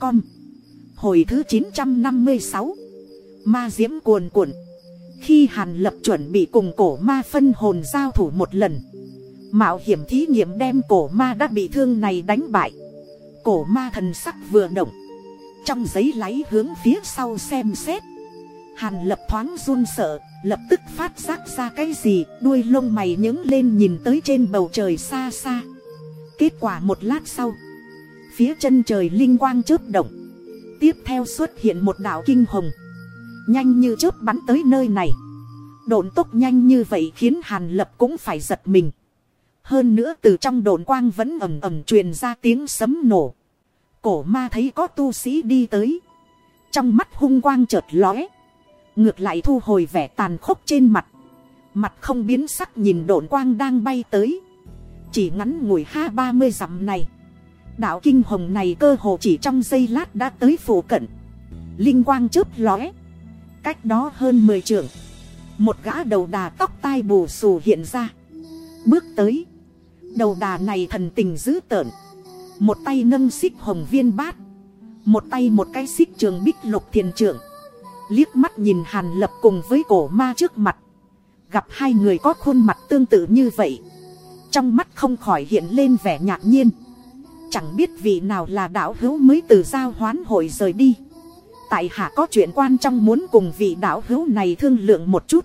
com. Hồi thứ chín trăm năm mươi sáu, Ma diễm cuồn cuộn. Khi Hàn Lập chuẩn bị cùng cổ ma phân hồn giao thủ một lần, Mạo hiểm thí nghiệm đem cổ ma đã bị thương này đánh bại. Cổ ma thần sắc vừa động, Trong giấy láy hướng phía sau xem xét. Hàn lập thoáng run sợ, Lập tức phát giác ra cái gì, Đuôi lông mày nhướng lên nhìn tới trên bầu trời xa xa. Kết quả một lát sau Phía chân trời linh quang chớp động Tiếp theo xuất hiện một đảo kinh hồng Nhanh như chớp bắn tới nơi này Độn tốc nhanh như vậy khiến Hàn Lập cũng phải giật mình hơn nữa từ trong đồn quang vẫn ầm ầm truyền ra tiếng sấm nổ. Cổ ma thấy có tu sĩ đi tới. Trong mắt hung quang chợt lóe. Ngược lại thu hồi vẻ tàn khốc trên mặt. Mặt không biến sắc nhìn đồn quang đang bay tới. Chỉ ngắn ngủi ha ba mươi dặm này. Đạo kinh hồng này cơ hồ chỉ trong giây lát đã tới phủ cận. Linh quang chớp lóe. Cách đó hơn 10 trượng. Một gã đầu đà tóc tai bù xù hiện ra. Bước tới Đầu đà này thần tình dữ tợn Một tay nâng xích hồng viên bát Một tay một cái xích trường bích lục thiền trưởng Liếc mắt nhìn hàn lập cùng với cổ ma trước mặt Gặp hai người có khuôn mặt tương tự như vậy Trong mắt không khỏi hiện lên vẻ ngạc nhiên Chẳng biết vị nào là đạo hữu mới từ giao hoán hội rời đi Tại hạ có chuyện quan trọng muốn cùng vị đạo hữu này thương lượng một chút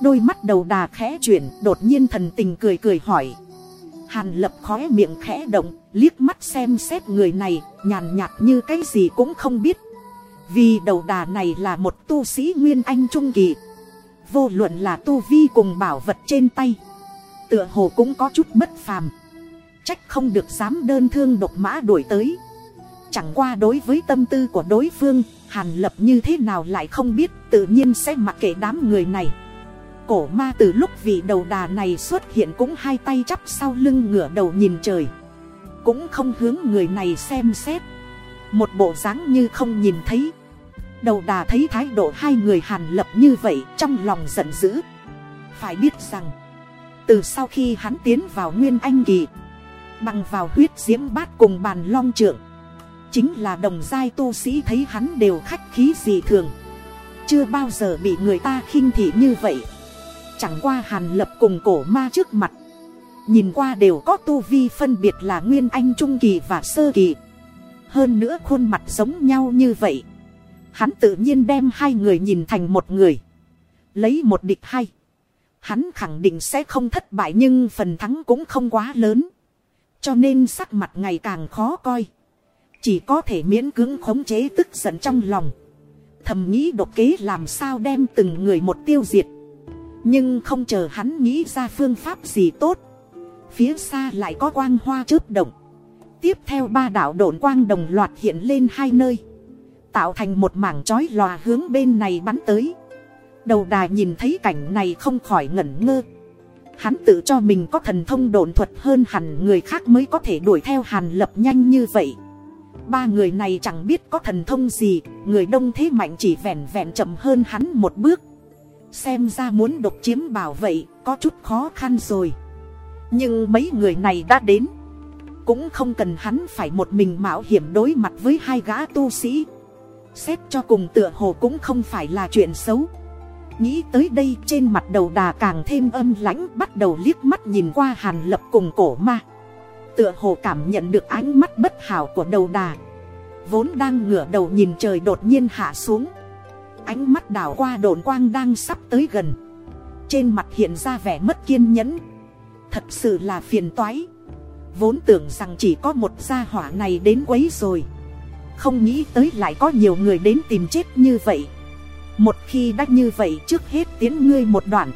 Đôi mắt đầu đà khẽ chuyển Đột nhiên thần tình cười cười hỏi Hàn lập khói miệng khẽ động, liếc mắt xem xét người này, nhàn nhạt như cái gì cũng không biết. Vì đầu đà này là một tu sĩ Nguyên Anh Trung Kỳ. Vô luận là tu vi cùng bảo vật trên tay. Tựa hồ cũng có chút bất phàm. Trách không được dám đơn thương độc mã đuổi tới. Chẳng qua đối với tâm tư của đối phương, Hàn lập như thế nào lại không biết, tự nhiên sẽ mặc kệ đám người này. Cổ ma từ lúc vị đầu đà này xuất hiện cũng hai tay chắp sau lưng ngửa đầu nhìn trời. Cũng không hướng người này xem xét. Một bộ dáng như không nhìn thấy. Đầu đà thấy thái độ hai người hàn lập như vậy trong lòng giận dữ. Phải biết rằng từ sau khi hắn tiến vào nguyên anh kỳ bằng vào huyết diễm bát cùng bàn long trượng. Chính là đồng giai tu sĩ thấy hắn đều khách khí gì thường. Chưa bao giờ bị người ta khinh thị như vậy. Chẳng qua hàn lập cùng cổ ma trước mặt. Nhìn qua đều có tu vi phân biệt là Nguyên Anh Trung Kỳ và Sơ Kỳ. Hơn nữa khuôn mặt giống nhau như vậy. Hắn tự nhiên đem hai người nhìn thành một người. Lấy một địch hay. Hắn khẳng định sẽ không thất bại nhưng phần thắng cũng không quá lớn. Cho nên sắc mặt ngày càng khó coi. Chỉ có thể miễn cưỡng khống chế tức giận trong lòng. Thầm nghĩ độc kế làm sao đem từng người một tiêu diệt. Nhưng không chờ hắn nghĩ ra phương pháp gì tốt. Phía xa lại có quang hoa chớp động. Tiếp theo ba đạo độn quang đồng loạt hiện lên hai nơi. Tạo thành một mảng chói lòa hướng bên này bắn tới. Đầu đà nhìn thấy cảnh này không khỏi ngẩn ngơ hắn tự cho mình có thần thông độn thuật hơn hẳn người khác mới có thể đuổi theo hàn lập nhanh như vậy. Ba người này chẳng biết có thần thông gì, người đông thế mạnh chỉ vẹn vẹn chậm hơn hắn một bước. Xem ra muốn độc chiếm bảo vậy có chút khó khăn rồi. Nhưng mấy người này đã đến. Cũng không cần hắn phải một mình mạo hiểm đối mặt với hai gã tu sĩ. Xét cho cùng tựa hồ cũng không phải là chuyện xấu nghĩ tới đây trên mặt đầu đà càng thêm âm lãnh bắt đầu liếc mắt nhìn qua hàn lập cùng cổ ma. Tựa hồ cảm nhận được ánh mắt bất hảo của đầu đà. Vốn đang ngửa đầu nhìn trời đột nhiên hạ xuống. Ánh mắt đảo qua đồn quang đang sắp tới gần. Trên mặt hiện ra vẻ mất kiên nhẫn. Thật sự là phiền toái. Vốn tưởng rằng chỉ có một gia hỏa này đến quấy rồi. Không nghĩ tới lại có nhiều người đến tìm chết như vậy một khi đã như vậy trước hết tiến ngươi một đoạn.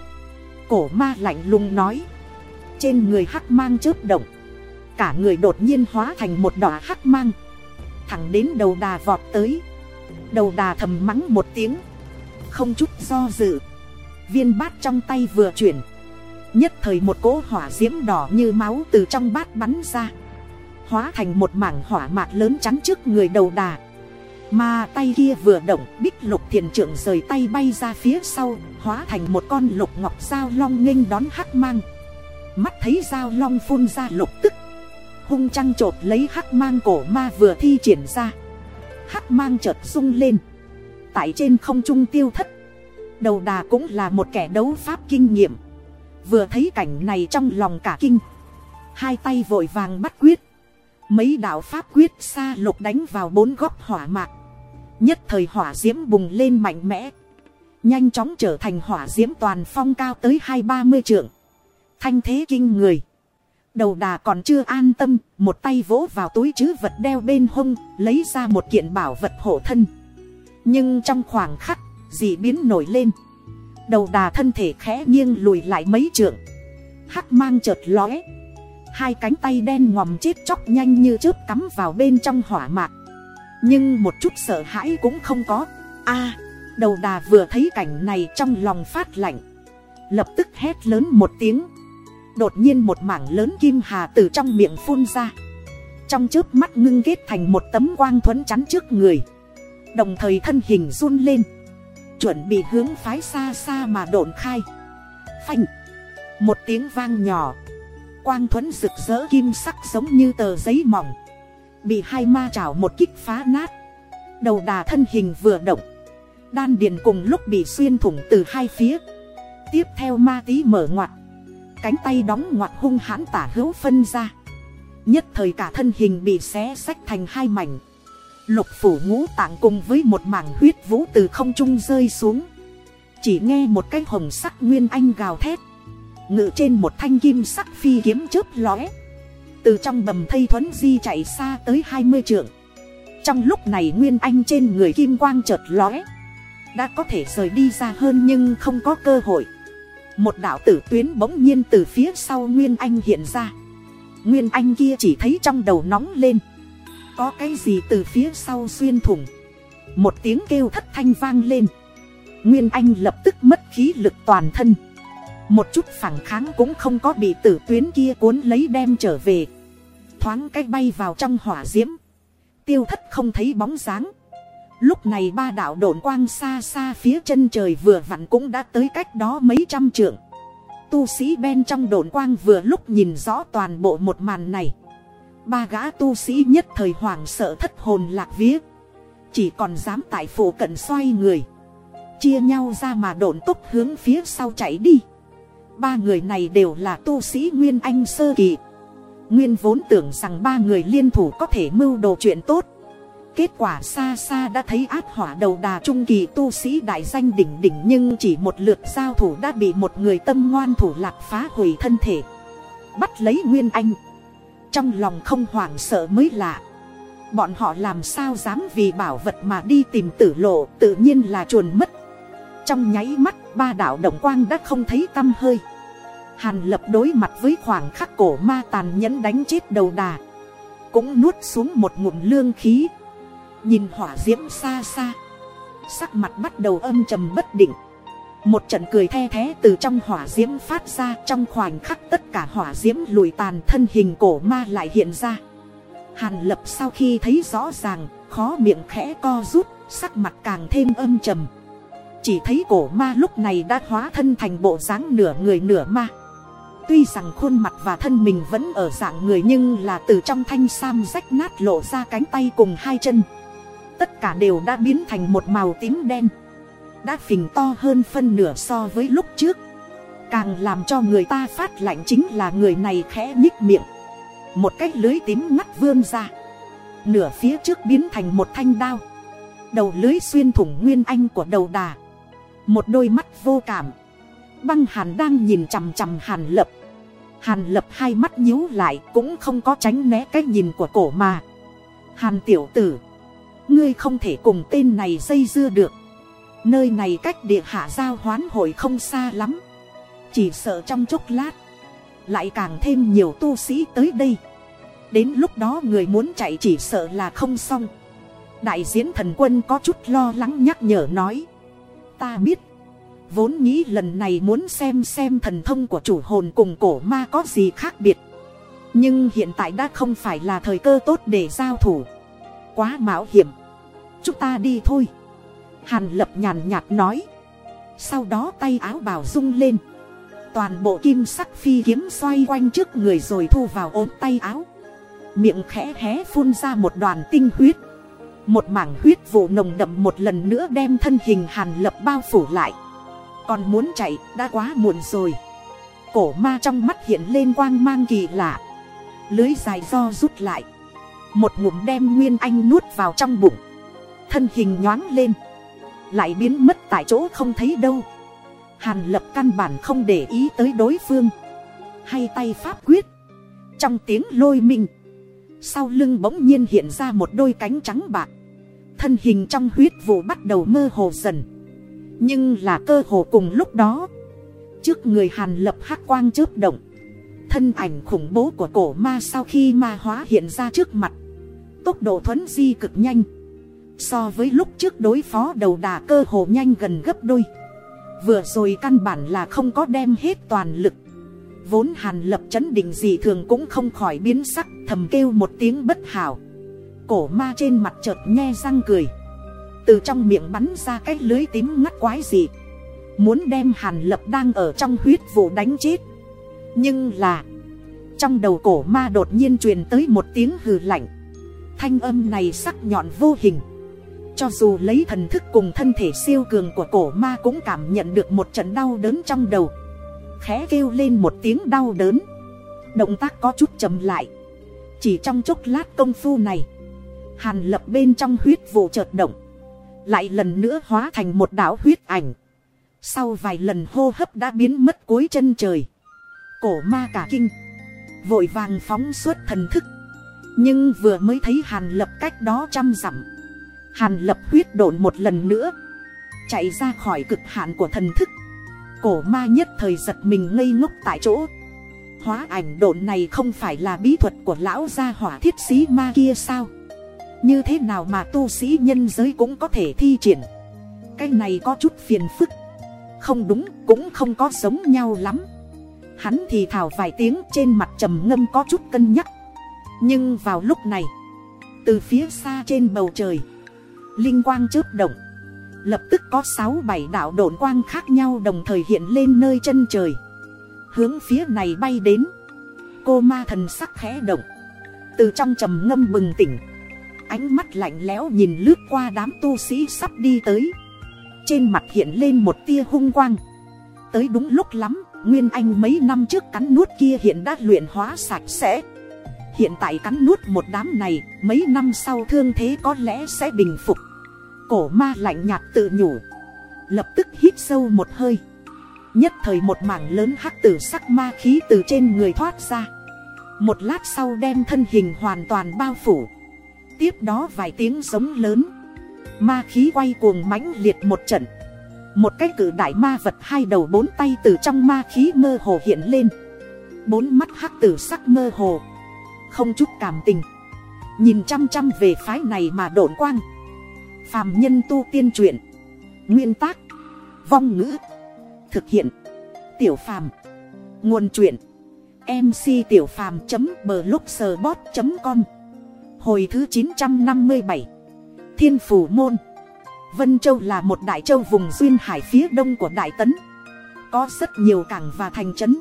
Cổ ma lạnh lùng nói. Trên người hắc mang chớp động. Cả người đột nhiên hóa thành một đỏ hắc mang. Thẳng đến đầu đà vọt tới. Đầu đà thầm mắng một tiếng. Không chút do dự. Viên bát trong tay vừa chuyển. Nhất thời một cỗ hỏa diễm đỏ như máu từ trong bát bắn ra. Hóa thành một mảng hỏa mạc lớn chắn trước người đầu đà mà tay kia vừa động, bích lục thiền trưởng rời tay bay ra phía sau, hóa thành một con lục ngọc dao long nghênh đón hắc mang. Mắt thấy dao long phun ra lục tức, hung trăng trột lấy hắc mang cổ ma vừa thi triển ra. Hắc mang chợt rung lên, tại trên không trung tiêu thất. Đầu đà cũng là một kẻ đấu pháp kinh nghiệm. Vừa thấy cảnh này trong lòng cả kinh. Hai tay vội vàng bắt quyết mấy đạo pháp quyết xa lục đánh vào bốn góc hỏa mạc. Nhất thời hỏa d i ễ m bùng lên mạnh mẽ. Nhanh chóng trở thành hỏa d i ễ m toàn phong cao tới hai ba mươi trượng. Thanh thế kinh người. Đầu đà còn chưa an tâm, một tay vỗ vào túi chứ vật đeo bên hông, lấy ra một kiện bảo vật hộ thân. Nhưng trong khoảng khắc, dị biến nổi lên. Đầu đà thân thể khẽ nghiêng lùi lại mấy trượng. Hắc mang chợt lóe hai cánh tay đen ngòm chết chóc nhanh như chớp cắm vào bên trong hỏa mạc. Nhưng một chút sợ hãi cũng không có. A, đầu đà vừa thấy cảnh này trong lòng phát lạnh. Lập tức hét lớn một tiếng. Đột nhiên một mảng lớn kim hà từ trong miệng phun ra. Trong chớp mắt ngưng kết thành một tấm quang thuẫn chắn trước người. Đồng thời thân hình run lên. Chuẩn bị hướng phái xa xa mà độn khai. Phanh! Một tiếng vang nhỏ quang thuẫn rực rỡ kim sắc giống như tờ giấy mỏng. Bị hai ma chảo một kích phá nát. Đầu đà thân hình vừa động. Đan điền cùng lúc bị xuyên thủng từ hai phía. Tiếp theo ma tí mở ngoặt. Cánh tay đóng ngoặt hung hãn tả hữu phân ra. Nhất thời cả thân hình bị xé xách thành hai mảnh. Lục phủ ngũ tạng cùng với một mảng huyết vũ từ không trung rơi xuống. Chỉ nghe một cái hồng sắc nguyên anh gào thét ngự trên một thanh kim sắc phi kiếm chớp lóe. Từ trong bầm thây thuấn di chạy xa tới hai mươi trượng. Trong lúc này nguyên anh trên người kim quang chợt lóe. Đã có thể rời đi ra hơn nhưng không có cơ hội. Một đạo tử tuyến bỗng nhiên từ phía sau nguyên anh hiện ra. Nguyên anh kia chỉ thấy trong đầu nóng lên. Có cái gì từ phía sau xuyên thủng? Một tiếng kêu thất thanh vang lên. Nguyên anh lập tức mất khí lực toàn thân một chút phản kháng cũng không có bị tử tuyến kia cuốn lấy đem trở về. Thoáng cái bay vào trong hỏa diễm. Tiêu thất không thấy bóng dáng. Lúc này ba đạo độn quang xa xa phía chân trời vừa vặn cũng đã tới cách đó mấy trăm trượng. Tu sĩ bên trong độn quang vừa lúc nhìn rõ toàn bộ một màn này. Ba gã tu sĩ nhất thời hoảng sợ thất hồn lạc vía. Chỉ còn dám tại phủ cận xoay người. Chia nhau ra mà độn tốc hướng phía sau chạy đi ba người này đều là tu sĩ nguyên anh sơ kỳ. Nguyên vốn tưởng rằng ba người liên thủ có thể mưu đồ chuyện tốt. Kết quả xa xa đã thấy át hỏa đầu đà trung kỳ tu sĩ đại danh đỉnh đỉnh nhưng chỉ một lượt giao thủ đã bị một người tâm ngoan thủ lạc phá hủy thân thể. Bắt lấy nguyên anh. Trong lòng không hoảng sợ mới lạ. Bọn họ làm sao dám vì bảo vật mà đi tìm tử lộ, tự nhiên là chuồn mất trong nháy mắt, ba đạo động quang đã không thấy tăm hơi. Hàn lập đối mặt với khoảng khắc cổ ma tàn nhẫn đánh chết đầu đà. Cũng nuốt xuống một ngụm lương khí. Nhìn hỏa diễm xa xa. Sắc mặt bắt đầu âm trầm bất định. Một trận cười the thé từ trong hỏa diễm phát ra, trong khoảnh khắc tất cả hỏa diễm lùi tàn thân hình cổ ma lại hiện ra. Hàn lập sau khi thấy rõ ràng, khó miệng khẽ co rút, sắc mặt càng thêm âm trầm chỉ thấy cổ ma lúc này đã hóa thân thành bộ dáng nửa người nửa ma. Tuy rằng khuôn mặt và thân mình vẫn ở dạng người nhưng là từ trong thanh sam rách nát lộ ra cánh tay cùng hai chân. Tất cả đều đã biến thành một màu tím đen. Đã phình to hơn phân nửa so với lúc trước. Càng làm cho người ta phát lạnh chính là người này khẽ nhích miệng. Một cái lưới tím ngắt vươn ra. Nửa phía trước biến thành một thanh đao. Đầu lưới xuyên thủng nguyên anh của đầu đà một đôi mắt vô cảm. Băng hàn đang nhìn chằm chằm hàn lập. Hàn lập hai mắt nhíu lại cũng không có tránh né cái nhìn của cổ mà. Hàn tiểu tử, ngươi không thể cùng tên này dây dưa được. Nơi này cách địa hạ giao hoán hội không xa lắm. Chỉ sợ trong chốc lát, lại càng thêm nhiều tu sĩ tới đây. Đến lúc đó người muốn chạy chỉ sợ là không xong. Đại diễn thần quân có chút lo lắng nhắc nhở nói ta biết. Vốn nghĩ lần này muốn xem xem thần thông của chủ hồn cùng cổ ma có gì khác biệt. Nhưng hiện tại đã không phải là thời cơ tốt để giao thủ. Quá mạo hiểm. Chúng ta đi thôi. Hàn lập nhàn nhạt nói. Sau đó tay áo bào rung lên. Toàn bộ kim sắc phi kiếm xoay quanh trước người rồi thu vào ốm tay áo. Miệng khẽ hé phun ra một đoàn tinh huyết. Một mảng huyết vụ nồng đậm một lần nữa đem thân hình hàn lập bao phủ lại. Còn muốn chạy, đã quá muộn rồi. Cổ ma trong mắt hiện lên quang mang kỳ lạ. Lưới dài do rút lại. Một ngụm đem Nguyên Anh nuốt vào trong bụng. Thân hình nhoáng lên. Lại biến mất tại chỗ không thấy đâu. Hàn lập căn bản không để ý tới đối phương. Hay tay pháp quyết. Trong tiếng lôi minh, Sau lưng bỗng nhiên hiện ra một đôi cánh trắng bạc. Thân hình trong huyết vụ bắt đầu mơ hồ dần. Nhưng là cơ hồ cùng lúc đó, Trước người hàn lập hắc quang chớp động, Thân ảnh khủng bố của cổ ma sau khi ma hóa hiện ra trước mặt, Tốc độ thuấn di cực nhanh. So với lúc trước đối phó đầu đà cơ hồ nhanh gần gấp đôi. Vừa rồi căn bản là không có đem hết toàn lực. Vốn hàn lập chấn định gì thường cũng không khỏi biến sắc, Thầm kêu một tiếng bất hảo. Cổ ma trên mặt chợt nhe răng cười. Từ trong miệng bắn ra cái lưới tím ngắt quái gì Muốn đem hàn lập đang ở trong huyết vụ đánh chết. Nhưng là, Trong đầu cổ ma đột nhiên truyền tới một tiếng hừ lạnh. Thanh âm này sắc nhọn vô hình. Cho dù lấy thần thức cùng thân thể siêu cường của cổ ma cũng cảm nhận được một trận đau đớn trong đầu. Khẽ kêu lên một tiếng đau đớn. Động tác có chút chậm lại. Chỉ trong chốc lát công phu này Hàn lập bên trong huyết vụ chợt động. Lại lần nữa hóa thành một đảo huyết ảnh. Sau vài lần hô hấp đã biến mất cuối chân trời. Cổ ma cả kinh. Vội vàng phóng suốt thần thức. Nhưng vừa mới thấy hàn lập cách đó trăm dặm. Hàn lập huyết độn một lần nữa. Chạy ra khỏi cực hạn của thần thức. Cổ ma nhất thời giật mình ngây ngốc tại chỗ. Hóa ảnh độn này không phải là bí thuật của lão gia hỏa thiết sĩ ma kia sao? Như thế nào mà tu sĩ nhân giới cũng có thể thi triển? Cái này có chút phiền phức. Không đúng, cũng không có giống nhau lắm. Hắn thì thào vài tiếng trên mặt trầm ngâm có chút cân nhắc. Nhưng vào lúc này, Từ phía xa trên bầu trời, Linh quang chớp động. Lập tức có 6-7 đạo độn quang khác nhau đồng thời hiện lên nơi chân trời. Hướng phía này bay đến. Cô ma thần sắc khẽ động. Từ trong trầm ngâm bừng tỉnh Ánh mắt lạnh lẽo nhìn lướt qua đám tu sĩ sắp đi tới. Trên mặt hiện lên một tia hung quang. Tới đúng lúc lắm, Nguyên Anh mấy năm trước cắn nuốt kia hiện đã luyện hóa sạch sẽ. Hiện tại cắn nuốt một đám này, Mấy năm sau thương thế có lẽ sẽ bình phục. Cổ ma lạnh nhạt tự nhủ. Lập tức hít sâu một hơi. Nhất thời một mảng lớn hắc tử sắc ma khí từ trên người thoát ra. Một lát sau đem thân hình hoàn toàn bao phủ. Tiếp đó vài tiếng giống lớn. Ma khí quay cuồng mãnh liệt một trận. Một cái cử đại ma vật hai đầu bốn tay từ trong ma khí mơ hồ hiện lên. Bốn mắt hắc tử sắc mơ hồ. Không chút cảm tình. Nhìn chăm chăm về phái này mà độn quang. Phàm nhân tu tiên truyện. Nguyên tác. Vong ngữ. Thực hiện. Tiểu phàm. Nguồn truyện. MC tiểu phàm.blogspot.com Hồi thứ 957 Thiên Phủ Môn. Vân Châu là một đại châu vùng duyên hải phía đông của Đại Tấn. Có rất nhiều cảng và thành trấn.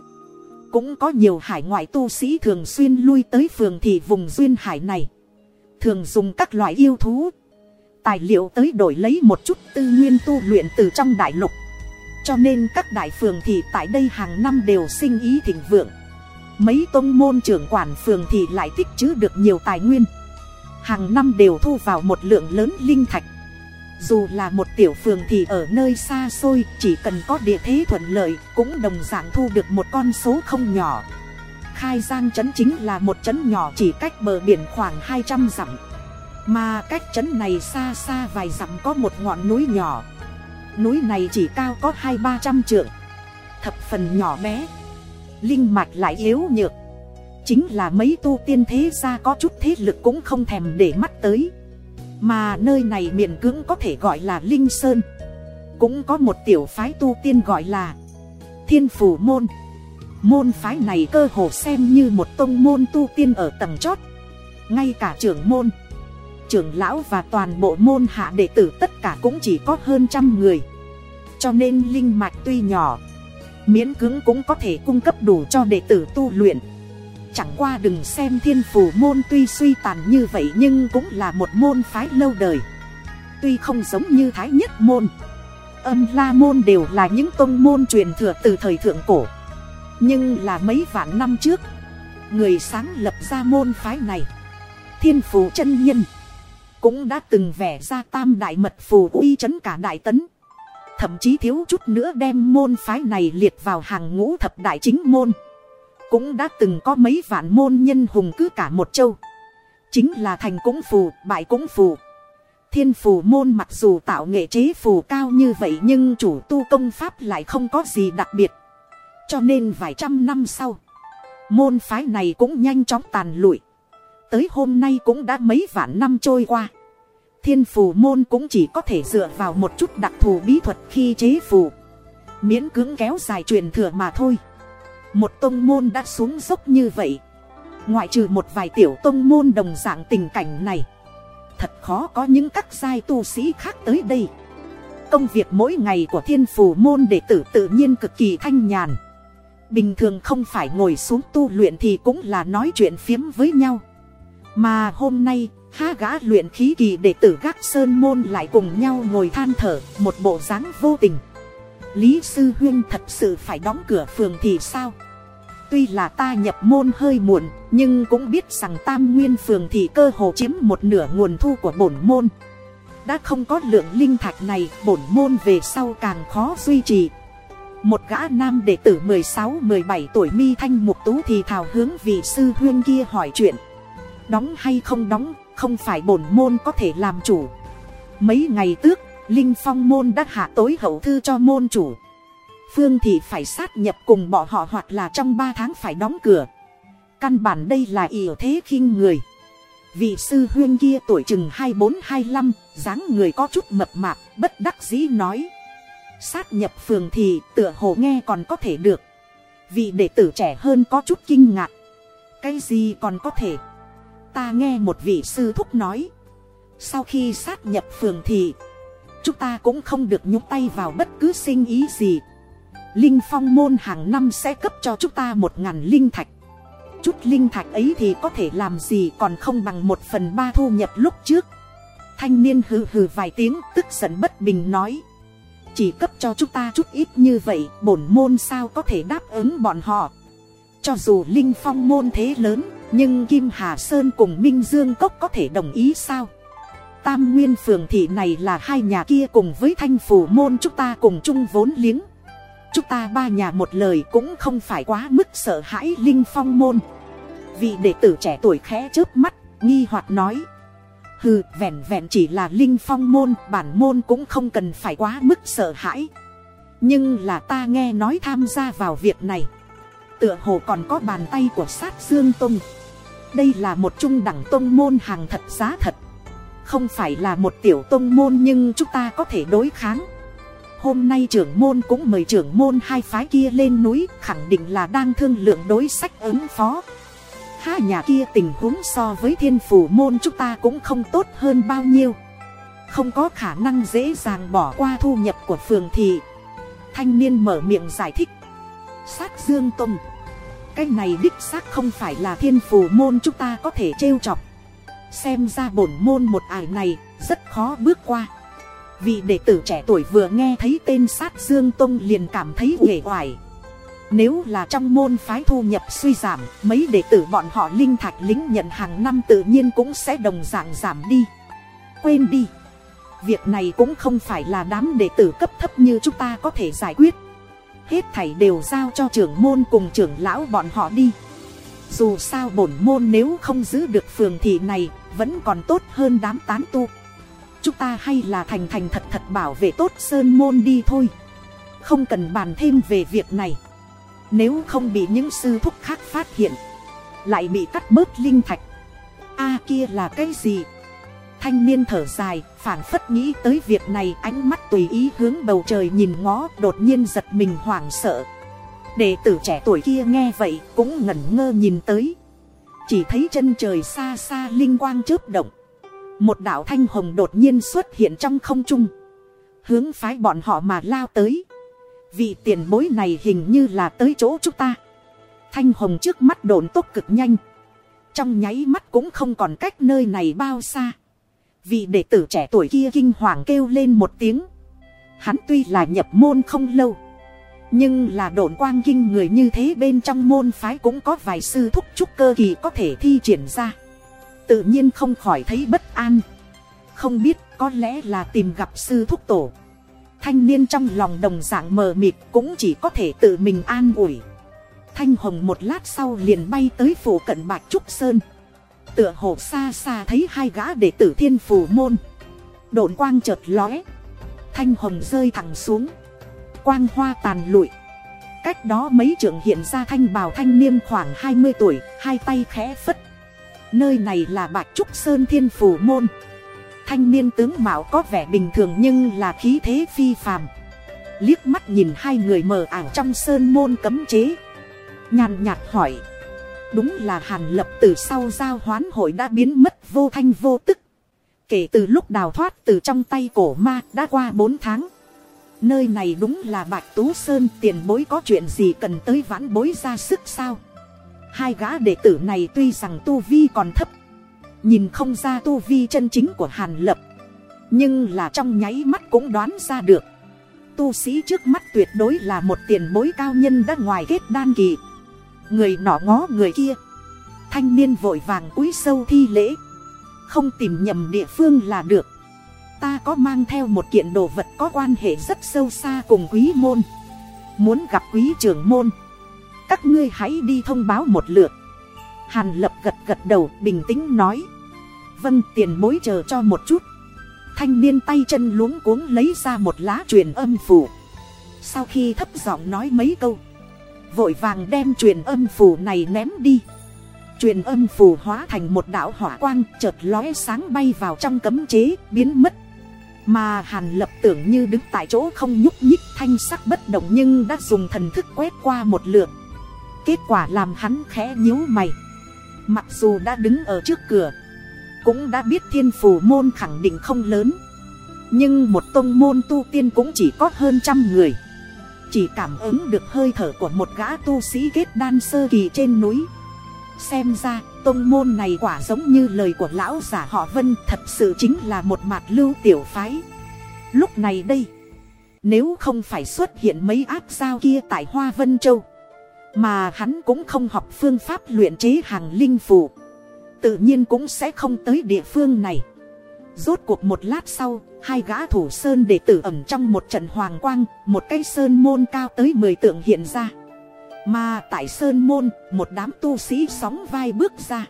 Cũng có nhiều hải ngoại tu sĩ thường xuyên lui tới phường thị vùng duyên hải này. Thường dùng các loại yêu thú, Tài liệu tới đổi lấy một chút tư nguyên tu luyện từ trong đại lục. Cho nên các đại phường thị tại đây hàng năm đều sinh ý thịnh vượng. Mấy tôn môn trưởng quản phường thị lại tích trữ được nhiều tài nguyên. Hàng năm đều thu vào một lượng lớn linh thạch. Dù là một tiểu phường thì ở nơi xa xôi, Chỉ cần có địa thế thuận lợi Cũng đồng dạng thu được một con số không nhỏ. Khai Giang Trấn chính là một trấn nhỏ chỉ cách bờ biển khoảng 200 dặm. Mà cách trấn này xa xa vài dặm có một ngọn núi nhỏ. Núi này chỉ cao có hai ba trăm trượng, Thập phần nhỏ bé. Linh mạch lại yếu nhược. Chính là mấy tu tiên thế gia có chút thế lực cũng không thèm để mắt tới. Mà nơi này miền cưỡng có thể gọi là Linh Sơn. Cũng có một tiểu phái tu tiên gọi là Thiên Phủ Môn. Môn phái này cơ hồ xem như một tông môn tu tiên ở tầng chót. Ngay cả trưởng môn, Trưởng lão và toàn bộ môn hạ đệ tử tất cả cũng chỉ có hơn trăm người. Cho nên linh mạch tuy nhỏ, Miễn cứng cũng có thể cung cấp đủ cho đệ tử tu luyện. Chẳng qua đừng xem thiên phủ môn tuy suy tàn như vậy nhưng cũng là một môn phái lâu đời. Tuy không giống như thái nhất môn, Âm la môn đều là những tôn môn truyền thừa từ thời thượng cổ. Nhưng là mấy vạn năm trước, Người sáng lập ra môn phái này, Thiên phủ chân nhân, Cũng đã từng vẽ ra tam đại mật phù uy chấn cả đại tấn. Thậm chí thiếu chút nữa đem môn phái này liệt vào hàng ngũ thập đại chính môn cũng đã từng có mấy vạn môn nhân hùng cứ cả một châu. Chính là thành cũng phù, bại cũng phù. Thiên phù môn mặc dù tạo nghệ chế phù cao như vậy nhưng chủ tu công pháp lại không có gì đặc biệt. Cho nên vài trăm năm sau, môn phái này cũng nhanh chóng tàn lụi. Tới hôm nay cũng đã mấy vạn năm trôi qua. Thiên phù môn cũng chỉ có thể dựa vào một chút đặc thù bí thuật khi chế phù. Miễn cưỡng kéo dài truyền thừa mà thôi một tông môn đã xuống dốc như vậy. Ngoại trừ một vài tiểu tông môn đồng dạng tình cảnh này, thật khó có những các giai tu sĩ khác tới đây. Công việc mỗi ngày của thiên phù môn đệ tử tự nhiên cực kỳ thanh nhàn. Bình thường không phải ngồi xuống tu luyện thì cũng là nói chuyện phiếm với nhau. Mà hôm nay, ha gã luyện khí kỳ đệ tử gác sơn môn lại cùng nhau ngồi than thở một bộ dáng vô tình lý sư huyên thật sự phải đóng cửa phường thì sao? Tuy là ta nhập môn hơi muộn, nhưng cũng biết rằng tam nguyên phường thì cơ hồ chiếm một nửa nguồn thu của bổn môn. Đã không có lượng linh thạch này, bổn môn về sau càng khó duy trì. Một gã nam đệ tử mười sáu, mười bảy tuổi mi thanh mục tú thì thào hướng vị sư huyên kia hỏi chuyện. Đóng hay không đóng, không phải bổn môn có thể làm chủ. Mấy ngày trước linh phong môn đã hạ tối hậu thư cho môn chủ. Phương thì phải sát nhập cùng bọn họ hoặc là trong ba tháng phải đóng cửa. Căn bản đây là ỉa thế khinh người. Vị sư huyên kia tuổi chừng hai bốn, hai năm dáng người có chút mập mạp, bất đắc dĩ nói. Sát nhập phường thì tựa hồ nghe còn có thể được. Vị đệ tử trẻ hơn có chút kinh ngạc. Cái gì còn có thể? Ta nghe một vị sư thúc nói. Sau khi sát nhập phường thì chúng ta cũng không được nhúc tay vào bất cứ sinh ý gì. Linh phong môn hàng năm sẽ cấp cho chúng ta một ngàn linh thạch. Chút linh thạch ấy thì có thể làm gì còn không bằng một phần ba thu nhập lúc trước. Thanh niên hừ hừ vài tiếng tức giận bất bình nói. Chỉ cấp cho chúng ta chút ít như vậy, bổn môn sao có thể đáp ứng bọn họ? Cho dù linh phong môn thế lớn, nhưng kim hà sơn cùng minh dương cốc có thể đồng ý sao? Tam nguyên phường thị này là hai nhà kia cùng với thanh phủ môn chúng ta cùng chung vốn liếng. Chúng ta ba nhà một lời cũng không phải quá mức sợ hãi linh phong môn. Vị đệ tử trẻ tuổi khẽ chớp mắt, nghi hoặc nói. Hừ vẹn vẹn chỉ là linh phong môn, bản môn cũng không cần phải quá mức sợ hãi. Nhưng là ta nghe nói tham gia vào việc này. Tựa hồ còn có bàn tay của sát dương tông. Đây là một trung đẳng tông môn hàng thật giá thật không phải là một tiểu tông môn nhưng chúng ta có thể đối kháng. Hôm nay trưởng môn cũng mời trưởng môn hai phái kia lên núi, khẳng định là đang thương lượng đối sách ứng phó. Hai nhà kia tình huống so với thiên phủ môn chúng ta cũng không tốt hơn bao nhiêu. Không có khả năng dễ dàng bỏ qua thu nhập của phường thì thanh niên mở miệng giải thích. Sát dương tông. Cái này đích xác không phải là thiên phủ môn chúng ta có thể trêu chọc xem ra bổn môn một ải này rất khó bước qua. Vị đệ tử trẻ tuổi vừa nghe thấy tên sát dương tông liền cảm thấy uể oải. Nếu là trong môn phái thu nhập suy giảm, mấy đệ tử bọn họ linh thạch lính nhận hàng năm tự nhiên cũng sẽ đồng dạng giảm đi. Quên đi, việc này cũng không phải là đám đệ tử cấp thấp như chúng ta có thể giải quyết. Hết thảy đều giao cho trưởng môn cùng trưởng lão bọn họ đi. Dù sao bổn môn nếu không giữ được phường thị này vẫn còn tốt hơn đám tán tu. Chúng ta hay là thành thành thật thật bảo vệ tốt sơn môn đi thôi. Không cần bàn thêm về việc này. Nếu không bị những sư thúc khác phát hiện, lại bị cắt bớt linh thạch. A kia là cái gì? Thanh niên thở dài, phảng phất nghĩ tới việc này, ánh mắt tùy ý hướng bầu trời nhìn ngó, đột nhiên giật mình hoảng sợ. Đệ tử trẻ tuổi kia nghe vậy cũng ngẩn ngơ nhìn tới chỉ thấy chân trời xa xa linh quang chớp động một đạo thanh hồng đột nhiên xuất hiện trong không trung hướng phái bọn họ mà lao tới vị tiền bối này hình như là tới chỗ chúng ta Thanh hồng trước mắt đồn tốc cực nhanh. Trong nháy mắt cũng không còn cách nơi này bao xa. Vị đệ tử trẻ tuổi kia kinh hoàng kêu lên một tiếng. Hắn tuy là nhập môn không lâu. Nhưng là độn quang kinh người như thế bên trong môn phái cũng có vài sư thúc trúc cơ kỳ có thể thi triển ra. Tự nhiên không khỏi thấy bất an. Không biết có lẽ là tìm gặp sư thúc tổ. Thanh niên trong lòng đồng dạng mờ mịt cũng chỉ có thể tự mình an ủi. Thanh hồng một lát sau liền bay tới phủ cận bạch trúc sơn. Tựa hồ xa xa thấy hai gã đệ tử thiên phủ môn. Độn quang chợt lóe. Thanh hồng rơi thẳng xuống. Quang hoa tàn lụi. Cách đó mấy trưởng hiện ra thanh bào thanh niên khoảng 20 tuổi, hai tay khẽ phất. Nơi này là Bạch Trúc Sơn Thiên Phủ Môn. Thanh niên tướng mạo có vẻ bình thường nhưng là khí thế phi phàm. Liếc mắt nhìn hai người mờ ảo trong sơn môn cấm chế. Nhàn nhạt hỏi. Đúng là Hàn Lập từ sau giao hoán hội đã biến mất vô thanh vô tức. Kể từ lúc đào thoát từ trong tay cổ ma đã qua 4 tháng. Nơi này đúng là Bạch Tú Sơn, tiền bối có chuyện gì cần tới vãn bối ra sức sao. Hai gã đệ tử này tuy rằng tu vi còn thấp. Nhìn không ra tu vi chân chính của Hàn Lập. Nhưng là trong nháy mắt cũng đoán ra được. Tu sĩ trước mắt tuyệt đối là một tiền bối cao nhân đã ngoài kết đan kỳ. Người nọ ngó người kia. Thanh niên vội vàng cúi sâu thi lễ. Không tìm nhầm địa phương là được ta có mang theo một kiện đồ vật có quan hệ rất sâu xa cùng quý môn. Muốn gặp quý trưởng môn, các ngươi hãy đi thông báo một lượt. Hàn lập gật gật đầu, bình tĩnh nói. Vâng tiền bối chờ cho một chút. Thanh niên tay chân luống cuống lấy ra một lá truyền âm phủ sau khi thấp giọng nói mấy câu, vội vàng đem truyền âm phủ này ném đi. Truyền âm phù hóa thành một đạo hỏa quang chợt lóe sáng bay vào trong cấm chế, biến mất mà hàn lập tưởng như đứng tại chỗ không nhúc nhích, thanh sắc bất động nhưng đã dùng thần thức quét qua một lượt. Kết quả làm hắn khẽ nhíu mày. Mặc dù đã đứng ở trước cửa. Cũng đã biết thiên phủ môn khẳng định không lớn. Nhưng một tông môn tu tiên cũng chỉ có hơn trăm người. Chỉ cảm ứng được hơi thở của một gã tu sĩ kết đan sơ kỳ trên núi. Xem ra, Tông môn này quả giống như lời của lão giả họ Vân, Thật sự chính là một mặt lưu tiểu phái. Lúc này đây, Nếu không phải xuất hiện mấy áp sao kia tại Hoa Vân Châu, Mà hắn cũng không học phương pháp luyện chế hàng linh phù, Tự nhiên cũng sẽ không tới địa phương này. Rốt cuộc một lát sau, Hai gã thủ sơn đệ tử ẩm trong một trận hoàng quang, Một cây sơn môn cao tới 10 tượng hiện ra mà tại Sơn Môn, một đám tu sĩ sóng vai bước ra.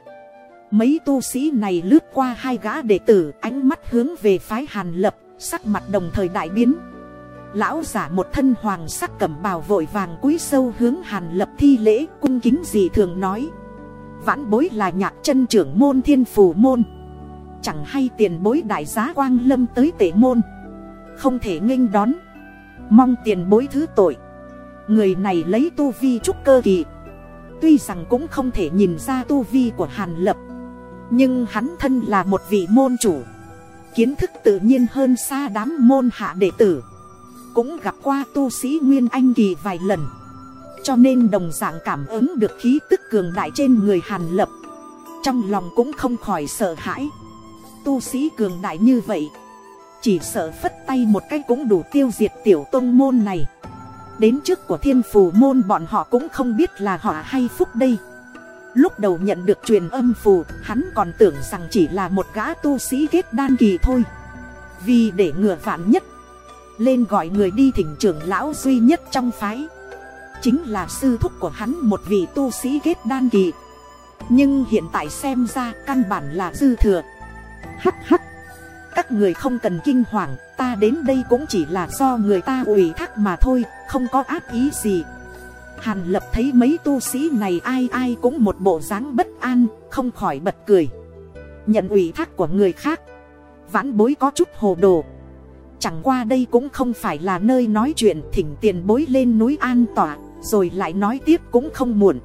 Mấy tu sĩ này lướt qua hai gã đệ tử, ánh mắt hướng về phái Hàn Lập, sắc mặt đồng thời đại biến. Lão giả một thân hoàng sắc cẩm bào vội vàng cúi sâu hướng Hàn Lập thi lễ, cung kính gì thường nói. Vãn bối là nhạc chân trưởng môn thiên phù môn. Chẳng hay tiền bối đại giá quang lâm tới tể môn. Không thể nghênh đón. Mong tiền bối thứ tội. Người này lấy tu vi trúc cơ kỳ. Tuy rằng cũng không thể nhìn ra tu vi của Hàn Lập, Nhưng hắn thân là một vị môn chủ. Kiến thức tự nhiên hơn xa đám môn hạ đệ tử. Cũng gặp qua tu sĩ Nguyên Anh Kỳ vài lần. Cho nên đồng dạng cảm ứng được khí tức cường đại trên người Hàn Lập. Trong lòng cũng không khỏi sợ hãi. Tu sĩ cường đại như vậy, Chỉ sợ phất tay một cách cũng đủ tiêu diệt tiểu tông môn này. Đến trước của thiên phù môn bọn họ cũng không biết là họ hay phúc đây. Lúc đầu nhận được truyền âm phù, Hắn còn tưởng rằng chỉ là một gã tu sĩ kết đan kỳ thôi. Vì để ngừa vạn nhất, Lên gọi người đi thỉnh trưởng lão duy nhất trong phái. Chính là sư thúc của hắn một vị tu sĩ kết đan kỳ. Nhưng hiện tại xem ra căn bản là dư thừa. Hắc hắc, các người không cần kinh hoàng. Ta đến đây cũng chỉ là do người ta ủy thác mà thôi, Không có ác ý gì. Hàn lập thấy mấy tu sĩ này ai ai cũng một bộ dáng bất an, Không khỏi bật cười. Nhận ủy thác của người khác, Vãn bối có chút hồ đồ. Chẳng qua đây cũng không phải là nơi nói chuyện, Thỉnh tiền bối lên núi an tỏa, Rồi lại nói tiếp cũng không muộn.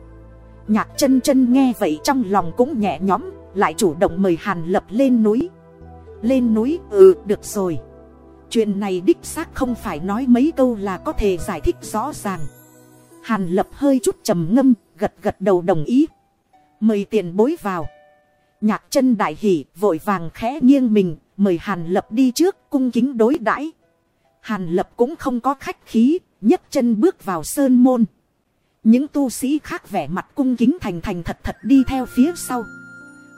Nhạc chân chân nghe vậy trong lòng cũng nhẹ nhõm, Lại chủ động mời Hàn Lập lên núi. Lên núi ừ được rồi chuyện này đích xác không phải nói mấy câu là có thể giải thích rõ ràng Hàn lập hơi chút trầm ngâm, gật gật đầu đồng ý. Mời tiền bối vào. Nhạc chân đại hỉ, vội vàng khẽ nghiêng mình, mời Hàn lập đi trước, cung kính đối đãi. Hàn lập cũng không có khách khí, nhấc chân bước vào sơn môn. Những tu sĩ khác vẻ mặt cung kính thành thành thật thật đi theo phía sau.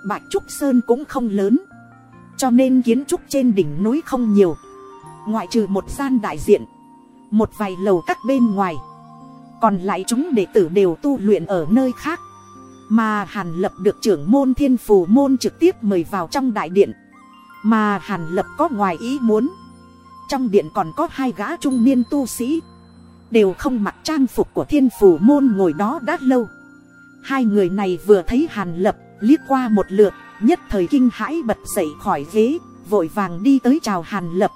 Bạch Trúc Sơn cũng không lớn. Cho nên kiến trúc trên đỉnh núi không nhiều. Ngoại trừ một gian đại diện. Một vài lầu các bên ngoài. Còn lại chúng đệ tử đều tu luyện ở nơi khác. Mà Hàn Lập được trưởng môn thiên phù môn trực tiếp mời vào trong đại điện. Mà Hàn Lập có ngoài ý muốn. Trong điện còn có hai gã trung niên tu sĩ. Đều không mặc trang phục của thiên phù môn ngồi đó đã lâu. Hai người này vừa thấy Hàn Lập liếc qua một lượt, nhất thời kinh hãi bật dậy khỏi ghế, vội vàng đi tới chào Hàn Lập.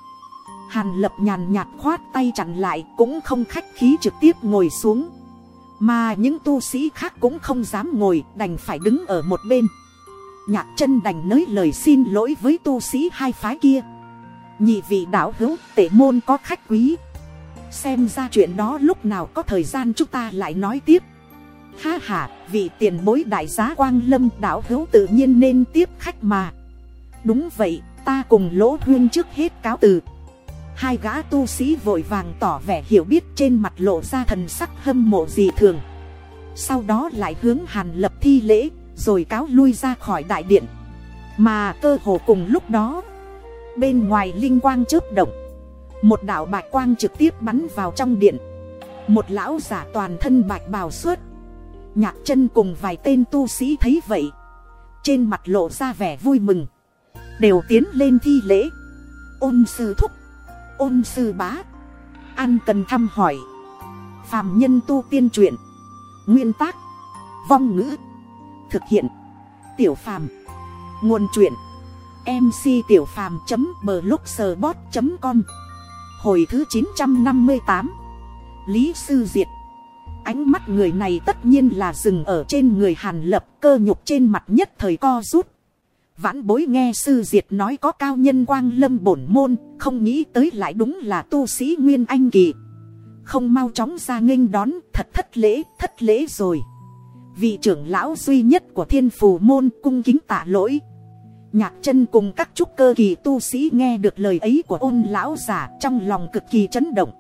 Hàn Lập nhàn nhạt khoát tay chặn lại cũng không khách khí trực tiếp ngồi xuống. Mà những tu sĩ khác cũng không dám ngồi đành phải đứng ở một bên. Nhạc chân đành nới lời xin lỗi với tu sĩ hai phái kia. Nhị vị đạo hữu tể môn có khách quý. Xem ra chuyện đó lúc nào có thời gian chúng ta lại nói tiếp. Ha ha, vị tiền bối đại giá quang lâm đạo hữu tự nhiên nên tiếp khách mà. Đúng vậy, ta cùng lỗ huyên trước hết cáo từ. Hai gã tu sĩ vội vàng tỏ vẻ hiểu biết trên mặt lộ ra thần sắc hâm mộ dị thường. Sau đó lại hướng hàn lập thi lễ, rồi cáo lui ra khỏi đại điện. Mà cơ hồ cùng lúc đó, bên ngoài linh quang chớp động. Một đạo bạch quang trực tiếp bắn vào trong điện. Một lão giả toàn thân bạch bào suốt Nhạc chân cùng vài tên tu sĩ thấy vậy. Trên mặt lộ ra vẻ vui mừng. Đều tiến lên thi lễ. Ôn sư thúc. Ôn sư bá. An cần thăm hỏi. Phàm nhân tu tiên truyện. Nguyên tác. Vong ngữ. Thực hiện. Tiểu phàm. Nguồn truyện. MC tiểu phàm.blogspot.com Hồi thứ 958 Lý Sư Diệt Ánh mắt người này tất nhiên là dừng ở trên người hàn lập cơ nhục trên mặt nhất thời co rút. Vãn bối nghe sư diệt nói có cao nhân quang lâm bổn môn, không nghĩ tới lại đúng là tu sĩ Nguyên Anh Kỳ. Không mau chóng ra nghênh đón, thật thất lễ, thất lễ rồi. Vị trưởng lão duy nhất của thiên phù môn cung kính tạ lỗi. Nhạc chân cùng các trúc cơ kỳ tu sĩ nghe được lời ấy của ôn lão giả trong lòng cực kỳ chấn động.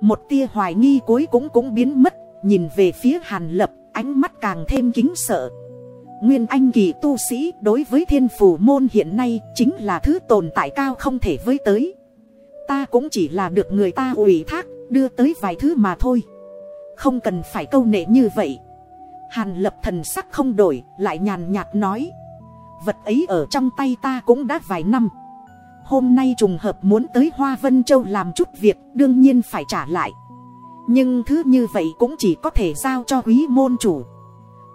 Một tia hoài nghi cuối cũng cũng biến mất Nhìn về phía hàn lập ánh mắt càng thêm kính sợ Nguyên anh kỳ tu sĩ đối với thiên phủ môn hiện nay chính là thứ tồn tại cao không thể với tới. Ta cũng chỉ là được người ta ủy thác, đưa tới vài thứ mà thôi. Không cần phải câu nệ như vậy. Hàn lập thần sắc không đổi, lại nhàn nhạt nói. Vật ấy ở trong tay ta cũng đã vài năm. Hôm nay trùng hợp muốn tới Hoa Vân Châu làm chút việc, đương nhiên phải trả lại. Nhưng thứ như vậy cũng chỉ có thể giao cho quý môn chủ.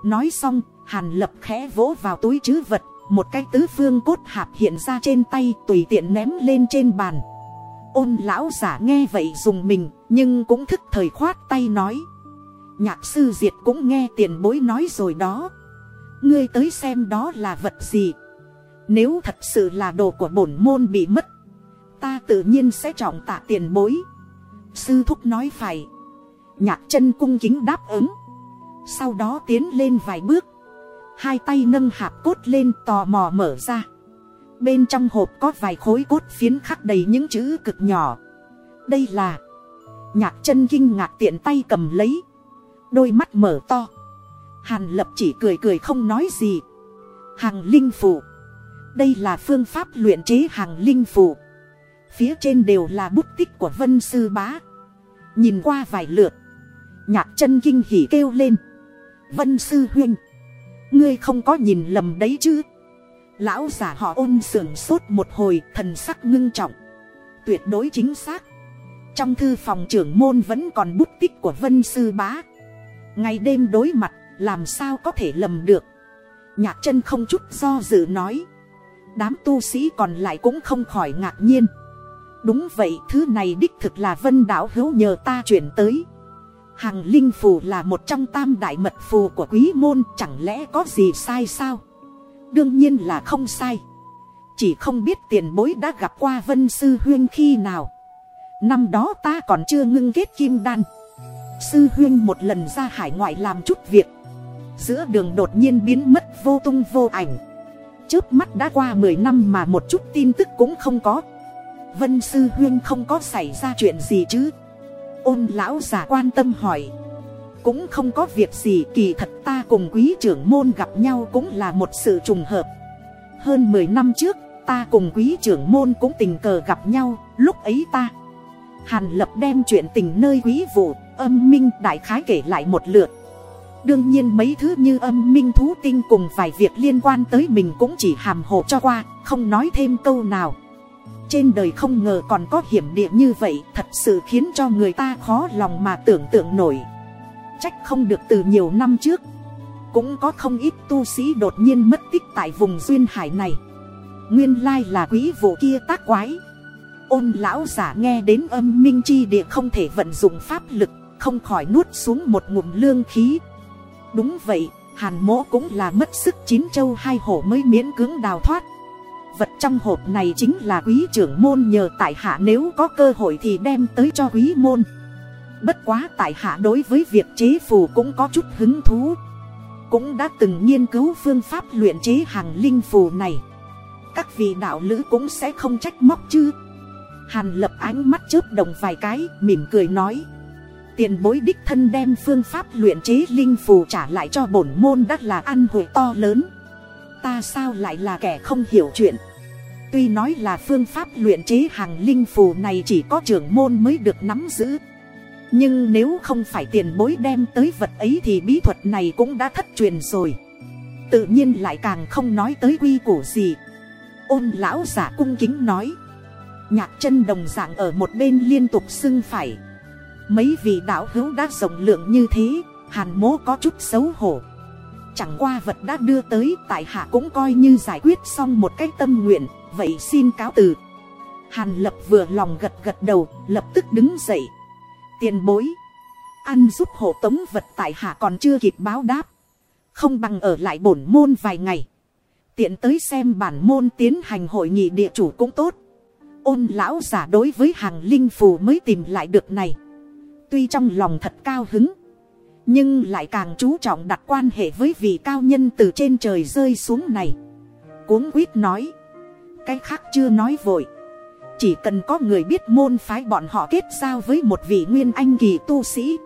Nói xong hàn lập khẽ vỗ vào túi chứ vật, một cái tứ phương cốt hạp hiện ra trên tay, tùy tiện ném lên trên bàn. Ôn lão giả nghe vậy dùng mình, nhưng cũng thức thời khoát tay nói. Nhạc sư diệt cũng nghe tiền bối nói rồi đó. Ngươi tới xem đó là vật gì? Nếu thật sự là đồ của bổn môn bị mất, ta tự nhiên sẽ trọng tạ tiền bối. Sư thúc nói phải. Nhạc chân cung kính đáp ứng. Sau đó tiến lên vài bước. Hai tay nâng hạp cốt lên tò mò mở ra. Bên trong hộp có vài khối cốt phiến khắc đầy những chữ cực nhỏ. Đây là... Nhạc chân kinh ngạc tiện tay cầm lấy. Đôi mắt mở to. Hàn lập chỉ cười cười không nói gì. Hàng linh phủ Đây là phương pháp luyện chế hàng linh phủ Phía trên đều là bút tích của vân sư bá. Nhìn qua vài lượt Nhạc chân kinh hỉ kêu lên. Vân sư huynh. Ngươi không có nhìn lầm đấy chứ. Lão giả họ ôn sưởng sốt một hồi, thần sắc ngưng trọng. Tuyệt đối chính xác. Trong thư phòng trưởng môn vẫn còn bút tích của vân sư bá. Ngày đêm đối mặt, làm sao có thể lầm được. Nhạc chân không chút do dự nói. Đám tu sĩ còn lại cũng không khỏi ngạc nhiên. Đúng vậy, thứ này đích thực là vân đạo hữu nhờ ta chuyển tới. Hàng linh phù là một trong tam đại mật phù của quý môn, chẳng lẽ có gì sai sao? Đương nhiên là không sai. Chỉ không biết tiền bối đã gặp qua vân sư huyên khi nào. Năm đó ta còn chưa ngưng kết kim đan. Sư huyên một lần ra hải ngoại làm chút việc Giữa đường đột nhiên biến mất vô tung vô ảnh Trước mắt đã qua 10 năm mà một chút tin tức cũng không có Vân Sư Huyên không có xảy ra chuyện gì chứ Ôn lão giả quan tâm hỏi. Cũng không có việc gì kỳ thật ta cùng quý trưởng môn gặp nhau cũng là một sự trùng hợp. Hơn 10 năm trước, ta cùng quý trưởng môn cũng tình cờ gặp nhau, Lúc ấy ta. Hàn lập đem chuyện tình nơi quý vụ, Âm minh đại khái kể lại một lượt. Đương nhiên mấy thứ như âm minh thú tinh cùng vài việc liên quan tới mình cũng chỉ hàm hồ cho qua, Không nói thêm câu nào. Trên đời không ngờ còn có hiểm địa như vậy Thật sự khiến cho người ta khó lòng mà tưởng tượng nổi. Trách không được từ nhiều năm trước Cũng có không ít tu sĩ đột nhiên mất tích tại vùng duyên hải này. Nguyên lai là quý vụ kia tác quái. Ôn lão giả nghe đến âm minh chi địa không thể vận dụng pháp lực Không khỏi nuốt xuống một ngụm lương khí. Đúng vậy, hàn mỗ cũng là mất sức chín châu hai hổ mới miễn cưỡng đào thoát. Vật trong hộp này chính là quý trưởng môn nhờ tại hạ nếu có cơ hội thì đem tới cho quý môn Bất quá tại hạ đối với việc chế phù cũng có chút hứng thú Cũng đã từng nghiên cứu phương pháp luyện chế hàng linh phù này Các vị đạo lữ cũng sẽ không trách móc chứ Hàn lập ánh mắt chớp đồng vài cái, mỉm cười nói. Tiền bối đích thân đem phương pháp luyện chế linh phù trả lại cho bổn môn đắt là ăn hồi to lớn. Ta sao lại là kẻ không hiểu chuyện. Tuy nói là phương pháp luyện chế hàng linh phù này chỉ có trưởng môn mới được nắm giữ. Nhưng nếu không phải tiền bối đem tới vật ấy thì bí thuật này cũng đã thất truyền rồi. Tự nhiên lại càng không nói tới quy củ gì. Ôn lão giả cung kính nói. Nhạc chân đồng dạng ở một bên liên tục xưng phải Mấy vị đạo hữu đã rộng lượng như thế, Hàn mố có chút xấu hổ Chẳng qua vật đã đưa tới, Tại hạ cũng coi như giải quyết xong một cách tâm nguyện, Vậy xin cáo từ. Hàn lập vừa lòng gật gật đầu, Lập tức đứng dậy. Tiền bối, Ăn giúp hộ tống vật tại hạ còn chưa kịp báo đáp. Không bằng ở lại bổn môn vài ngày. Tiện tới xem bản môn tiến hành hội nghị địa chủ cũng tốt. Ôn lão giả đối với hàng linh phù mới tìm lại được này. Tuy trong lòng thật cao hứng nhưng lại càng chú trọng đặt quan hệ với vị cao nhân từ trên trời rơi xuống này. Cuống quýt nói, cái khác chưa nói vội. Chỉ cần có người biết môn phái bọn họ kết giao với một vị nguyên anh kỳ tu sĩ.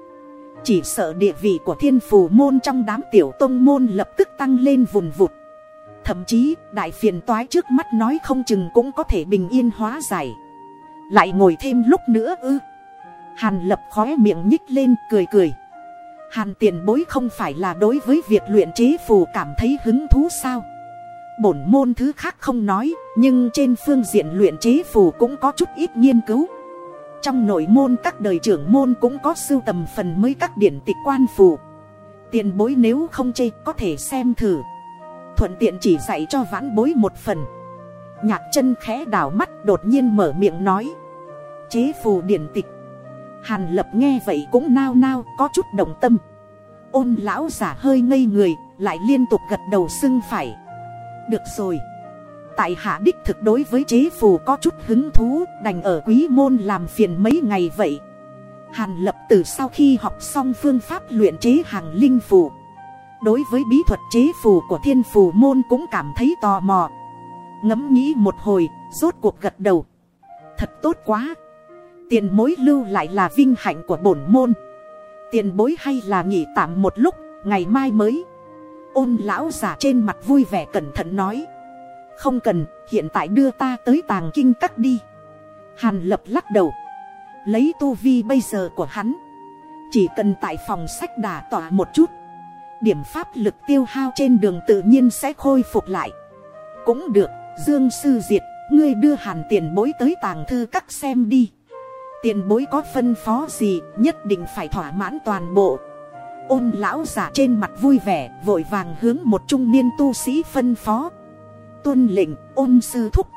Chỉ sợ địa vị của thiên phù môn trong đám tiểu tông môn lập tức tăng lên vùn vụt. Thậm chí, đại phiền toái trước mắt nói không chừng cũng có thể bình yên hóa giải. Lại ngồi thêm lúc nữa ư. Hàn lập khói miệng nhích lên, cười cười. Hàn tiền bối không phải là đối với việc luyện chế phù cảm thấy hứng thú sao? Bổn môn thứ khác không nói, Nhưng trên phương diện luyện chế phù cũng có chút ít nghiên cứu. Trong nội môn các đời trưởng môn cũng có sưu tầm phần mới các điển tịch quan phù. Tiền bối nếu không chê, có thể xem thử. Thuận tiện chỉ dạy cho vãn bối một phần. Nhạc chân khẽ đảo mắt, đột nhiên mở miệng nói. Chế phù điển tịch hàn lập nghe vậy cũng nao nao, có chút đồng tâm. Ôn lão giả hơi ngây người, lại liên tục gật đầu xưng phải. Được rồi. Tại hạ đích thực đối với chế phù có chút hứng thú, đành ở quý môn làm phiền mấy ngày vậy. Hàn lập từ sau khi học xong phương pháp luyện chế hàng linh phù, đối với bí thuật chế phù của thiên phù môn cũng cảm thấy tò mò. Ngẫm nghĩ một hồi, rốt cuộc gật đầu. Thật tốt quá tiền mối lưu lại là vinh hạnh của bổn môn. Tiền bối hay là nghỉ tạm một lúc, ngày mai mới. Ôn lão già trên mặt vui vẻ cẩn thận nói. Không cần, hiện tại đưa ta tới tàng kinh cắt đi. Hàn lập lắc đầu. Lấy tu vi bây giờ của hắn. Chỉ cần tại phòng sách đà tỏa một chút. Điểm pháp lực tiêu hao trên đường tự nhiên sẽ khôi phục lại. Cũng được, dương sư diệt, ngươi đưa hàn tiền bối tới tàng thư các xem đi tiền bối có phân phó gì, nhất định phải thỏa mãn toàn bộ. Ôn lão giả trên mặt vui vẻ, vội vàng hướng một trung niên tu sĩ phân phó. Tuân lệnh, ôn sư thúc.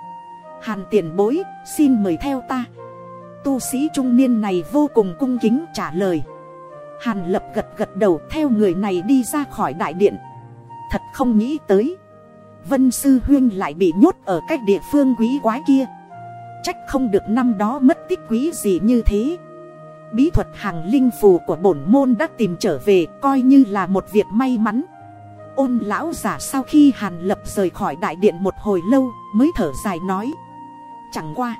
Hàn tiền bối, xin mời theo ta. Tu sĩ trung niên này vô cùng cung kính trả lời. Hàn lập gật gật đầu, theo người này đi ra khỏi đại điện. Thật không nghĩ tới. Vân Sư Huyên lại bị nhốt ở cách địa phương quý quái kia. Trách không được năm đó mất tích quý gì như thế. Bí thuật hàng linh phù của bổn môn đã tìm trở về, coi như là một việc may mắn. Ôn lão giả sau khi hàn lập rời khỏi đại điện một hồi lâu, mới thở dài nói. Chẳng qua,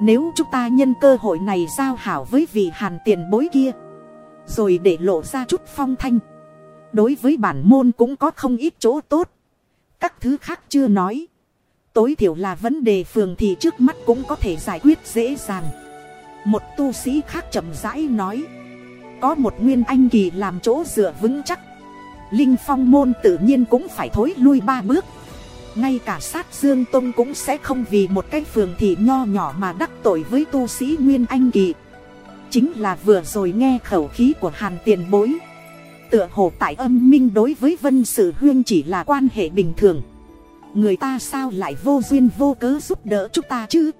nếu chúng ta nhân cơ hội này giao hảo với vị hàn tiền bối kia, rồi để lộ ra chút phong thanh, đối với bản môn cũng có không ít chỗ tốt. Các thứ khác chưa nói tối thiểu là vấn đề phường thì trước mắt cũng có thể giải quyết dễ dàng. Một tu sĩ khác chậm rãi nói, có một nguyên anh kỳ làm chỗ dựa vững chắc. Linh phong môn tự nhiên cũng phải thối lui ba bước. Ngay cả sát dương tông cũng sẽ không vì một cái phường thị nho nhỏ mà đắc tội với tu sĩ nguyên anh kỳ. Chính là vừa rồi nghe khẩu khí của hàn tiền bối. Tựa hồ tại âm minh đối với vân sử huyên chỉ là quan hệ bình thường người ta sao lại vô duyên vô cớ giúp đỡ chúng ta chứ?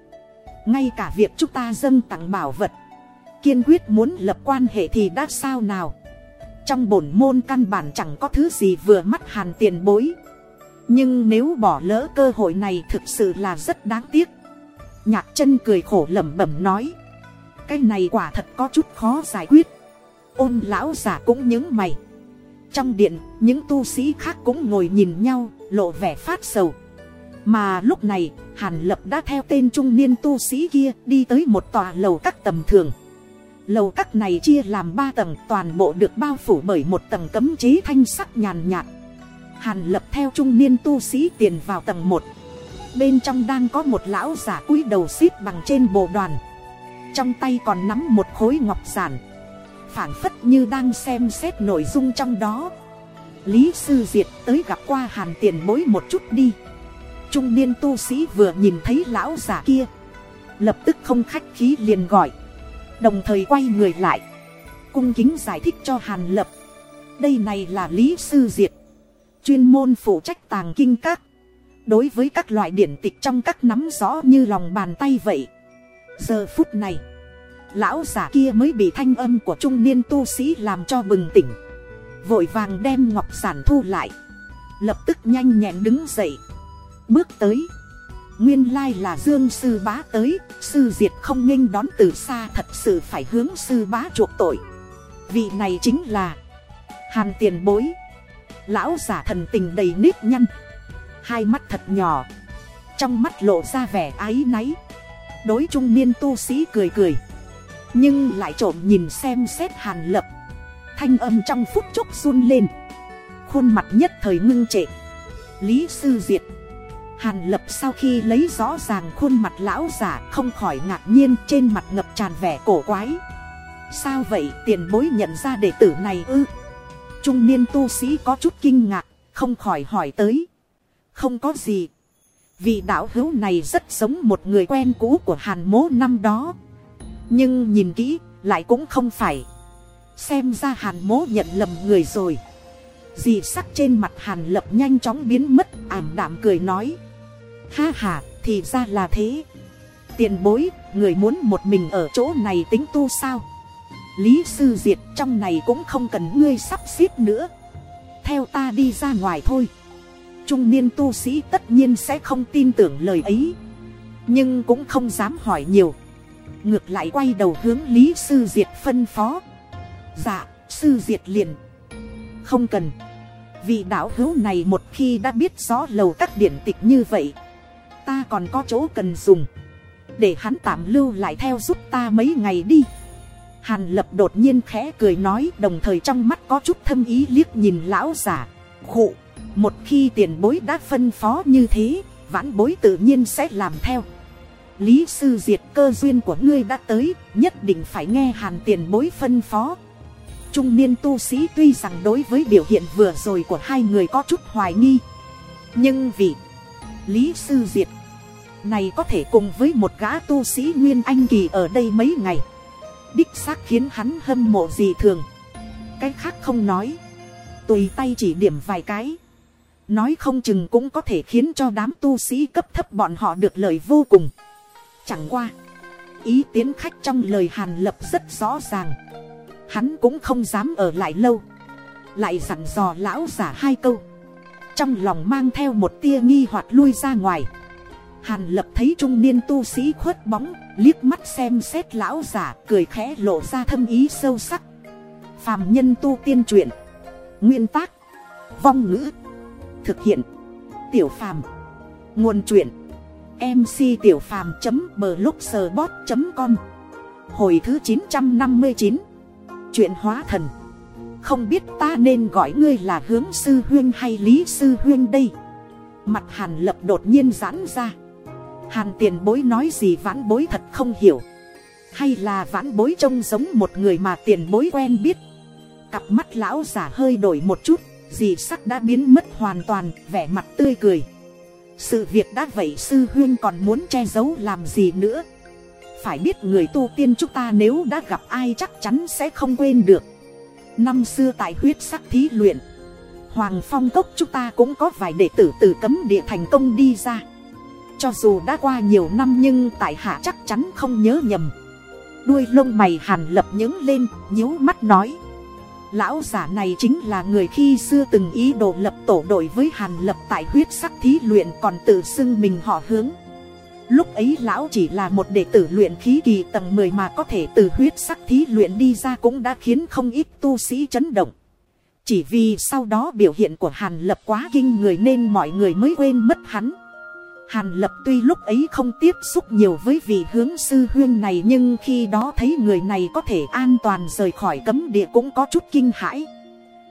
Ngay cả việc chúng ta dâng tặng bảo vật, kiên quyết muốn lập quan hệ thì đã sao nào? Trong bổn môn căn bản chẳng có thứ gì vừa mắt hàn tiền bối. Nhưng nếu bỏ lỡ cơ hội này thực sự là rất đáng tiếc. Nhạc chân cười khổ lẩm bẩm nói, cái này quả thật có chút khó giải quyết. Ôn lão giả cũng những mày trong điện, những tu sĩ khác cũng ngồi nhìn nhau, lộ vẻ phát sầu. Mà lúc này, hàn lập đã theo tên trung niên tu sĩ kia đi tới một tòa lầu các tầm thường. Lầu các này chia làm ba tầng, toàn bộ được bao phủ bởi một tầng cấm chế thanh sắc nhàn nhạt. Hàn lập theo trung niên tu sĩ tiền vào tầng một. Bên trong đang có một lão giả cúi đầu xít bằng trên bộ đoàn. Trong tay còn nắm một khối ngọc giản phảng phất như đang xem xét nội dung trong đó. Lý sư diệt tới gặp qua hàn tiền bối một chút đi. Trung niên tu sĩ vừa nhìn thấy lão giả kia, lập tức không khách khí liền gọi, đồng thời quay người lại, cung kính giải thích cho hàn lập. Đây này là lý sư diệt, chuyên môn phụ trách tàng kinh các. Đối với các loại điển tịch trong các nắm rõ như lòng bàn tay vậy, giờ phút này lão giả kia mới bị thanh âm của trung niên tu sĩ làm cho bừng tỉnh. Vội vàng đem ngọc giản thu lại. Lập tức nhanh nhẹn đứng dậy. Bước tới. Nguyên lai là dương sư bá tới. Sư diệt không nghênh đón từ xa thật sự phải hướng sư bá chuộc tội. Vị này chính là hàn tiền bối. Lão giả thần tình đầy nếp nhăn. Hai mắt thật nhỏ. Trong mắt lộ ra vẻ áy náy. Đối trung niên tu sĩ cười cười nhưng lại trộm nhìn xem xét hàn lập. Thanh âm trong phút chốc run lên. Khuôn mặt nhất thời ngưng trệ. Lý sư diệt. Hàn lập sau khi lấy rõ ràng khuôn mặt lão giả không khỏi ngạc nhiên trên mặt ngập tràn vẻ cổ quái. Sao vậy tiền bối nhận ra đệ tử này ư? Trung niên tu sĩ có chút kinh ngạc, không khỏi hỏi tới. Không có gì. Vị đạo hữu này rất giống một người quen cũ của hàn mố năm đó nhưng nhìn kỹ, lại cũng không phải. Xem ra hàn mố nhận lầm người rồi. Dì sắc trên mặt hàn lập nhanh chóng biến mất, ảm đạm cười nói. Ha hà thì ra là thế. Tiền bối, người muốn một mình ở chỗ này tính tu sao? Lý sư diệt, trong này cũng không cần ngươi sắp xếp nữa. Theo ta đi ra ngoài thôi. Trung niên tu sĩ tất nhiên sẽ không tin tưởng lời ấy. Nhưng cũng không dám hỏi nhiều ngược lại quay đầu hướng lý sư diệt phân phó. Dạ sư diệt liền. Không cần. Vị đạo hữu này một khi đã biết rõ lầu các điển tịch như vậy, ta còn có chỗ cần dùng. Để hắn tạm lưu lại theo giúp ta mấy ngày đi. Hàn lập đột nhiên khẽ cười nói, đồng thời trong mắt có chút thâm ý liếc nhìn lão giả. Khụ, một khi tiền bối đã phân phó như thế, vãn bối tự nhiên sẽ làm theo lý sư diệt cơ duyên của ngươi đã tới, nhất định phải nghe hàn tiền bối phân phó. Trung niên tu sĩ tuy rằng đối với biểu hiện vừa rồi của hai người có chút hoài nghi. Nhưng vì lý sư diệt này có thể cùng với một gã tu sĩ nguyên anh kỳ ở đây mấy ngày. Đích xác khiến hắn hâm mộ gì thường. Cái khác không nói. Tùy tay chỉ điểm vài cái. Nói không chừng cũng có thể khiến cho đám tu sĩ cấp thấp bọn họ được lợi vô cùng chẳng qua ý tiến khách trong lời hàn lập rất rõ ràng hắn cũng không dám ở lại lâu lại dặn dò lão giả hai câu trong lòng mang theo một tia nghi hoặc lui ra ngoài Hàn lập thấy trung niên tu sĩ khuất bóng, liếc mắt xem xét lão giả, cười khẽ lộ ra thâm ý sâu sắc. Phàm nhân tu tiên truyện. Nguyên tác. Vong ngữ. Thực hiện. Tiểu phàm. Nguồn truyện. MC tiểu phàm.blogspot.com Hồi thứ 959 Chuyện hóa thần. Không biết ta nên gọi ngươi là hướng sư huyên hay lý sư huyên đây? Mặt hàn lập đột nhiên giãn ra. Hàn tiền bối nói gì vãn bối thật không hiểu. Hay là vãn bối trông giống một người mà tiền bối quen biết? Cặp mắt lão giả hơi đổi một chút Dì sắc đã biến mất hoàn toàn, Vẻ mặt tươi cười. Sự việc đã vậy sư huyên còn muốn che giấu làm gì nữa? Phải biết người tu tiên chúng ta nếu đã gặp ai chắc chắn sẽ không quên được. Năm xưa tại huyết sắc thí luyện, Hoàng phong cốc chúng ta cũng có vài đệ tử từ cấm địa thành công đi ra. Cho dù đã qua nhiều năm nhưng tại hạ chắc chắn không nhớ nhầm. Đuôi lông mày hàn lập nhướng lên, nhíu mắt nói. Lão giả này chính là người khi xưa từng ý đồ lập tổ đội với hàn lập tại huyết sắc thí luyện còn tự xưng mình họ hướng. Lúc ấy lão chỉ là một đệ tử luyện khí kỳ tầng 10 mà có thể từ huyết sắc thí luyện đi ra cũng đã khiến không ít tu sĩ chấn động. Chỉ vì sau đó biểu hiện của hàn lập quá kinh người nên mọi người mới quên mất hắn. Hàn lập tuy lúc ấy không tiếp xúc nhiều với vị hướng sư huyên này nhưng khi đó thấy người này có thể an toàn rời khỏi cấm địa cũng có chút kinh hãi.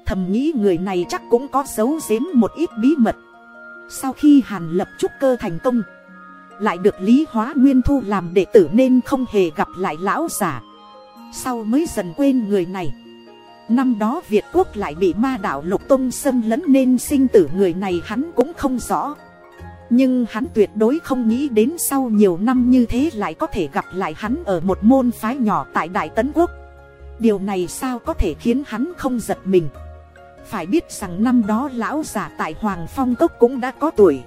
Thầm nghĩ người này chắc cũng có giấu giếm một ít bí mật. Sau khi hàn lập trúc cơ thành công, lại được Lý Hóa Nguyên Thu làm đệ tử nên không hề gặp lại lão giả. Sau mới dần quên người này. Năm đó Việt Quốc lại bị ma đạo lục tông xâm lấn nên sinh tử người này hắn cũng không rõ. Nhưng hắn tuyệt đối không nghĩ đến sau nhiều năm như thế lại có thể gặp lại hắn ở một môn phái nhỏ tại Đại Tấn Quốc. Điều này sao có thể khiến hắn không giật mình. Phải biết rằng năm đó lão giả tại Hoàng Phong Cốc cũng đã có tuổi.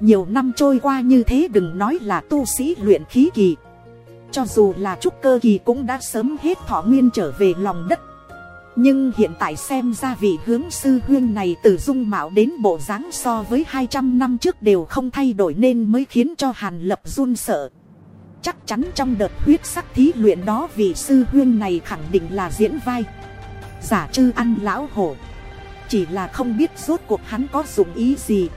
Nhiều năm trôi qua như thế đừng nói là tu sĩ luyện khí kỳ. Cho dù là trúc cơ kỳ cũng đã sớm hết thọ nguyên trở về lòng đất. Nhưng hiện tại xem ra vị hướng sư huyên này từ dung mạo đến bộ dáng so với 200 năm trước đều không thay đổi nên mới khiến cho Hàn Lập run sợ. Chắc chắn trong đợt huyết sắc thí luyện đó vị sư huyên này khẳng định là diễn vai. Giả trư ăn lão hổ. Chỉ là không biết rốt cuộc hắn có dụng ý gì.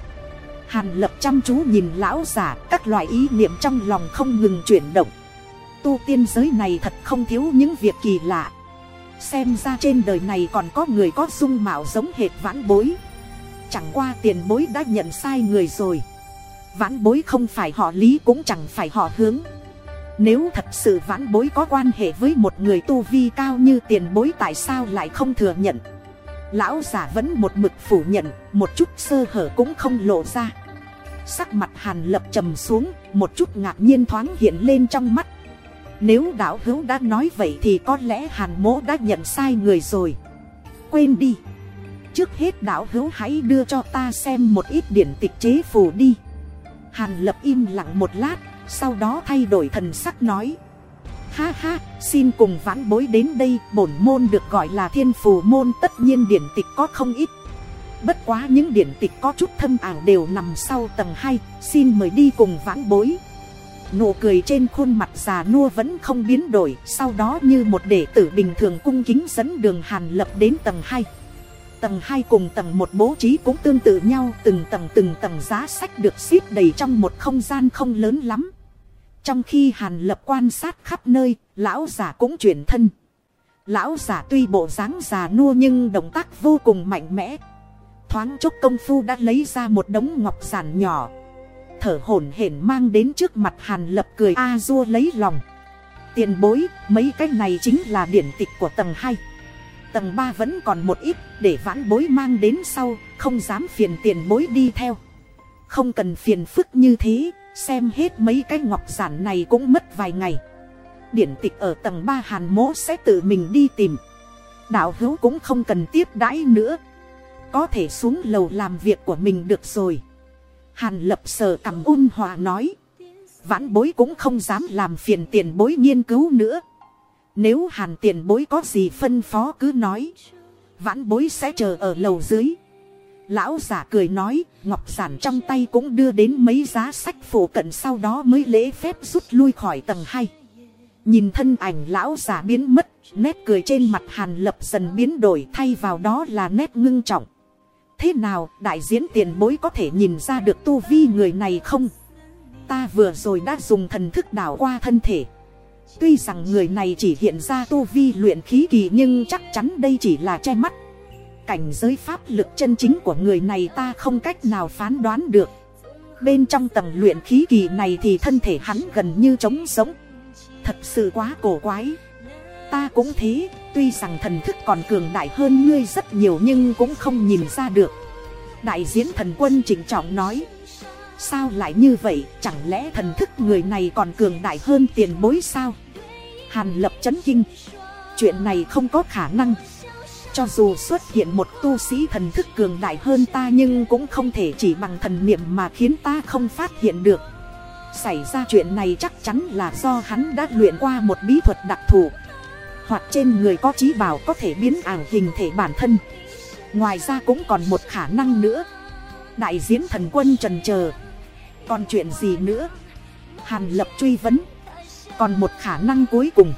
Hàn Lập chăm chú nhìn lão giả, các loại ý niệm trong lòng không ngừng chuyển động. Tu tiên giới này thật không thiếu những việc kỳ lạ Xem ra trên đời này còn có người có dung mạo giống hệt vãn bối. Chẳng qua tiền bối đã nhận sai người rồi. Vãn bối không phải họ lý cũng chẳng phải họ hướng. Nếu thật sự vãn bối có quan hệ với một người tu vi cao như tiền bối tại sao lại không thừa nhận? Lão giả vẫn một mực phủ nhận, Một chút sơ hở cũng không lộ ra. Sắc mặt hàn lập trầm xuống, Một chút ngạc nhiên thoáng hiện lên trong mắt nếu đạo hữu đã nói vậy thì có lẽ hàn mỗ đã nhận sai người rồi. Quên đi. Trước hết đạo hữu hãy đưa cho ta xem một ít điển tịch chế phù đi. Hàn lập im lặng một lát Sau đó thay đổi thần sắc nói. Ha ha, xin cùng vãn bối đến đây Bổn môn được gọi là thiên phù môn Tất nhiên điển tịch có không ít. Bất quá những điển tịch có chút thâm ảo đều nằm sau tầng 2 Xin mời đi cùng vãn bối. Nụ cười trên khuôn mặt già nua vẫn không biến đổi, Sau đó như một đệ tử bình thường cung kính dẫn đường Hàn Lập đến tầng 2 Tầng 2 cùng tầng 1 bố trí cũng tương tự nhau, Từng tầng từng tầng giá sách được xếp đầy trong một không gian không lớn lắm. Trong khi Hàn Lập quan sát khắp nơi, Lão giả cũng chuyển thân. Lão giả tuy bộ dáng già nua nhưng động tác vô cùng mạnh mẽ. Thoáng chốc công phu đã lấy ra một đống ngọc giản nhỏ thở hổn hển mang đến trước mặt hàn lập cười a dua lấy lòng. Tiền bối, mấy cái này chính là điển tịch của tầng hai. Tầng ba vẫn còn một ít, để vãn bối mang đến sau, không dám phiền tiền bối đi theo. Không cần phiền phức như thế, xem hết mấy cái ngọc giản này cũng mất vài ngày. Điển tịch ở tầng ba hàn mố sẽ tự mình đi tìm. Đạo hữu cũng không cần tiếp đãi nữa. Có thể xuống lầu làm việc của mình được rồi. Hàn lập sờ cầm ôn hòa nói. Vãn bối cũng không dám làm phiền tiền bối nghiên cứu nữa. Nếu hàn tiền bối có gì phân phó cứ nói. Vãn bối sẽ chờ ở lầu dưới. Lão giả cười nói, ngọc giản trong tay cũng đưa đến mấy giá sách phổ cận sau đó mới lễ phép rút lui khỏi tầng hai. Nhìn thân ảnh lão giả biến mất, nét cười trên mặt hàn lập dần biến đổi thay vào đó là nét ngưng trọng. Thế nào, đại diễn tiền bối có thể nhìn ra được tu vi người này không? Ta vừa rồi đã dùng thần thức đảo qua thân thể. Tuy rằng người này chỉ hiện ra tu vi luyện khí kỳ nhưng chắc chắn đây chỉ là che mắt cảnh giới pháp lực chân chính của người này ta không cách nào phán đoán được bên trong tầng luyện khí kỳ này thì thân thể hắn gần như trống sống thật sự quá cổ quái ta cũng thế, tuy rằng thần thức còn cường đại hơn ngươi rất nhiều nhưng cũng không nhìn ra được đại diễn thần quân chỉnh trọng nói, sao lại như vậy chẳng lẽ thần thức người này còn cường đại hơn tiền bối sao hàn lập chấn kinh, chuyện này không có khả năng cho dù xuất hiện một tu sĩ thần thức cường đại hơn ta nhưng cũng không thể chỉ bằng thần niệm mà khiến ta không phát hiện được. Xảy ra chuyện này chắc chắn là do hắn đã luyện qua một bí thuật đặc thù. Hoặc trên người có trí bảo có thể biến ảo hình thể bản thân. Ngoài ra cũng còn một khả năng nữa. Đại diễn thần quân trần chờ Còn chuyện gì nữa? Hàn lập truy vấn. Còn một khả năng cuối cùng.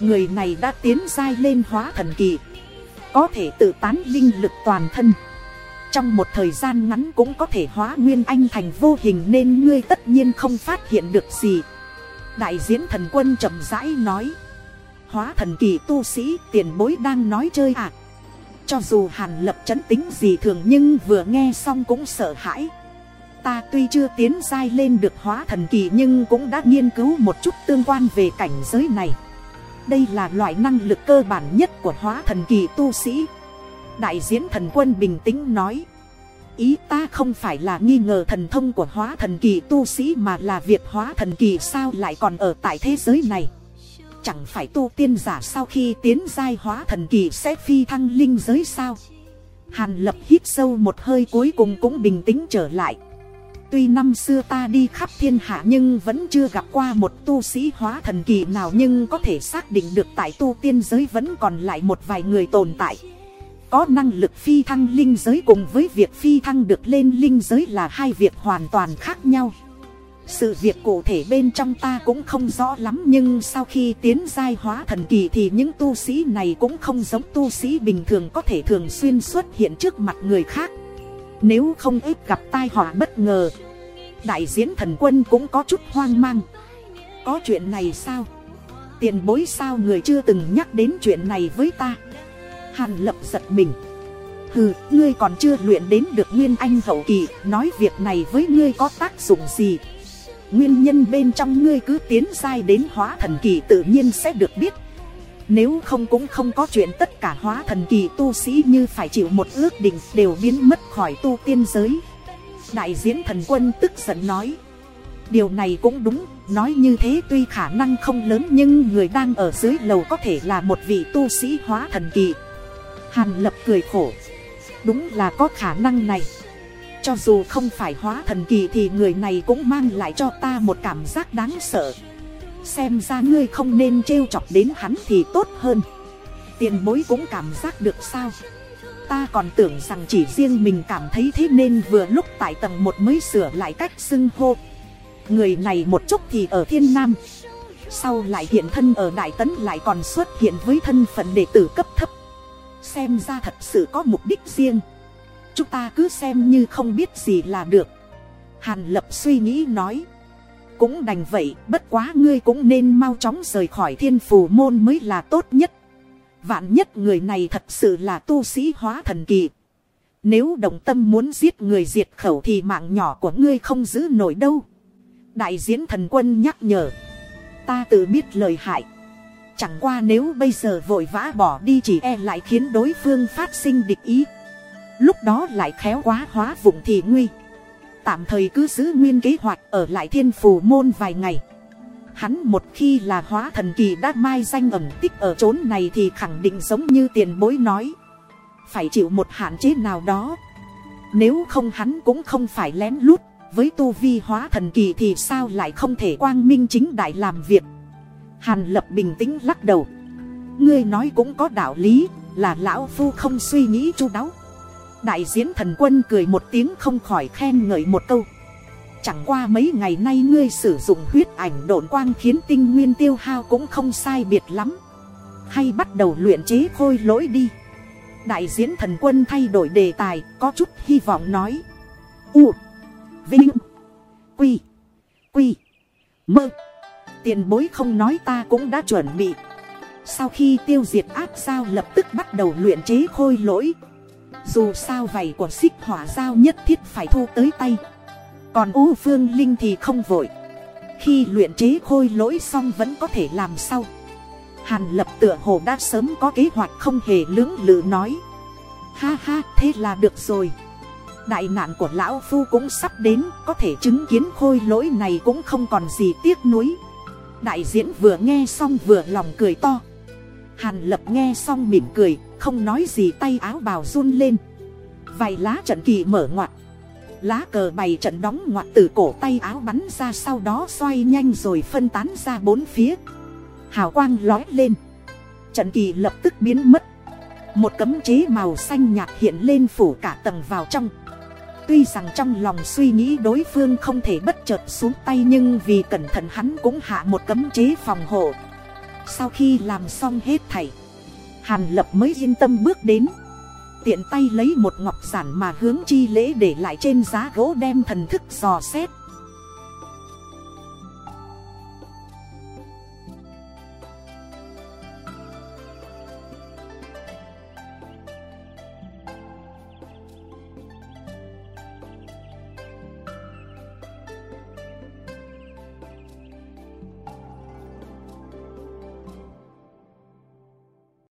Người này đã tiến dai lên hóa thần kỳ có thể tự tán linh lực toàn thân trong một thời gian ngắn cũng có thể hóa nguyên anh thành vô hình nên ngươi tất nhiên không phát hiện được gì đại diễn thần quân chậm rãi nói hóa thần kỳ tu sĩ tiền bối đang nói chơi ạ. À. cho dù hàn lập chấn tính gì thường nhưng vừa nghe xong cũng sợ hãi. Ta tuy chưa tiến dai lên được hóa thần kỳ nhưng cũng đã nghiên cứu một chút tương quan về cảnh giới này. Đây là loại năng lực cơ bản nhất của hóa thần kỳ tu sĩ. Đại diễn thần quân bình tĩnh nói. Ý ta không phải là nghi ngờ thần thông của hóa thần kỳ tu sĩ mà là việc hóa thần kỳ sao lại còn ở tại thế giới này chẳng phải tu tiên giả sau khi tiến giai hóa thần kỳ sẽ phi thăng linh giới sao hàn lập hít sâu một hơi cuối cùng cũng bình tĩnh trở lại Tuy năm xưa ta đi khắp thiên hạ nhưng vẫn chưa gặp qua một tu sĩ hóa thần kỳ nào nhưng có thể xác định được tại tu tiên giới vẫn còn lại một vài người tồn tại. Có năng lực phi thăng linh giới cùng với việc phi thăng được lên linh giới là hai việc hoàn toàn khác nhau. Sự việc cụ thể bên trong ta cũng không rõ lắm nhưng sau khi tiến giai hóa thần kỳ thì những tu sĩ này cũng không giống tu sĩ bình thường có thể thường xuyên xuất hiện trước mặt người khác. Nếu không ít gặp tai họa bất ngờ Đại diễn thần quân cũng có chút hoang mang. Có chuyện này sao? Tiền bối sao người chưa từng nhắc đến chuyện này với ta? Hàn lập giật mình. Hừ, ngươi còn chưa luyện đến được Nguyên Anh hậu kỳ Nói việc này với ngươi có tác dụng gì? Nguyên nhân bên trong ngươi cứ tiến sai đến hóa thần kỳ tự nhiên sẽ được biết nếu không cũng không có chuyện tất cả hóa thần kỳ tu sĩ như phải chịu một ước định đều biến mất khỏi tu tiên giới. Đại diễn thần quân tức giận nói. Điều này cũng đúng, nói như thế tuy khả năng không lớn nhưng người đang ở dưới lầu có thể là một vị tu sĩ hóa thần kỳ. Hàn lập cười khổ. Đúng là có khả năng này. Cho dù không phải hóa thần kỳ thì người này cũng mang lại cho ta một cảm giác đáng sợ. Xem ra ngươi không nên trêu chọc đến hắn thì tốt hơn. Tiền bối cũng cảm giác được sao? Ta còn tưởng rằng chỉ riêng mình cảm thấy thế nên vừa lúc tại tầng một mới sửa lại cách xưng hô. Người này một chút thì ở thiên nam. Sau lại hiện thân ở đại tấn lại còn xuất hiện với thân phận đệ tử cấp thấp. Xem ra thật sự có mục đích riêng chúng ta cứ xem như không biết gì là được. Hàn lập suy nghĩ nói. Cũng đành vậy, bất quá ngươi cũng nên mau chóng rời khỏi thiên phù môn mới là tốt nhất. Vạn nhất người này thật sự là tu sĩ hóa thần kỳ. Nếu đồng tâm muốn giết người diệt khẩu thì mạng nhỏ của ngươi không giữ nổi đâu. Đại diễn thần quân nhắc nhở. Ta tự biết lời hại. Chẳng qua nếu bây giờ vội vã bỏ đi chỉ e lại khiến đối phương phát sinh địch ý lúc đó lại khéo quá hóa vụng thì nguy. Tạm thời cứ giữ nguyên kế hoạch ở lại thiên phù môn vài ngày. Hắn một khi là hóa thần kỳ đã mai danh ẩn tích ở chốn này thì khẳng định giống như tiền bối nói. Phải chịu một hạn chế nào đó. Nếu không hắn cũng không phải lén lút. Với tu vi hóa thần kỳ thì sao lại không thể quang minh chính đại làm việc? Hàn lập bình tĩnh lắc đầu. Ngươi nói cũng có đạo lý, là lão phu không suy nghĩ chu đáo đại diễn thần quân cười một tiếng không khỏi khen ngợi một câu. Chẳng qua mấy ngày nay ngươi sử dụng huyết ảnh độn quang khiến tinh nguyên tiêu hao cũng không sai biệt lắm. Hay bắt đầu luyện chế khôi lỗi đi. Đại diễn thần quân thay đổi đề tài, có chút hy vọng nói. U, vinh, quy quy, mơ. Tiền bối không nói ta cũng đã chuẩn bị. Sau khi tiêu diệt áp sao lập tức bắt đầu luyện chế khôi lỗi dù sao vầy của xích hỏa giao nhất thiết phải thu tới tay. Còn u phương linh thì không vội. Khi luyện chế khôi lỗi xong vẫn có thể làm sau. Hàn lập tựa hồ đã sớm có kế hoạch không hề lưỡng lự nói. Ha ha, thế là được rồi. Đại nạn của lão phu cũng sắp đến, có thể chứng kiến khôi lỗi này cũng không còn gì tiếc nuối. Đại diễn vừa nghe xong vừa lòng cười to hàn lập nghe xong mỉm cười, không nói gì tay áo bào run lên. Vài lá trận kỳ mở ngoặt. Lá cờ bày trận đóng ngoặt từ cổ tay áo bắn ra sau đó xoay nhanh rồi phân tán ra bốn phía. Hào quang lói lên. Trận kỳ lập tức biến mất. Một cấm chế màu xanh nhạt hiện lên phủ cả tầng vào trong. Tuy rằng trong lòng suy nghĩ đối phương không thể bất chợt xuống tay nhưng vì cẩn thận hắn cũng hạ một cấm chế phòng hộ sau khi làm xong hết thảy, hàn lập mới yên tâm bước đến. Tiện tay lấy một ngọc giản mà hướng chi lễ để lại trên giá gỗ đem thần thức dò xét.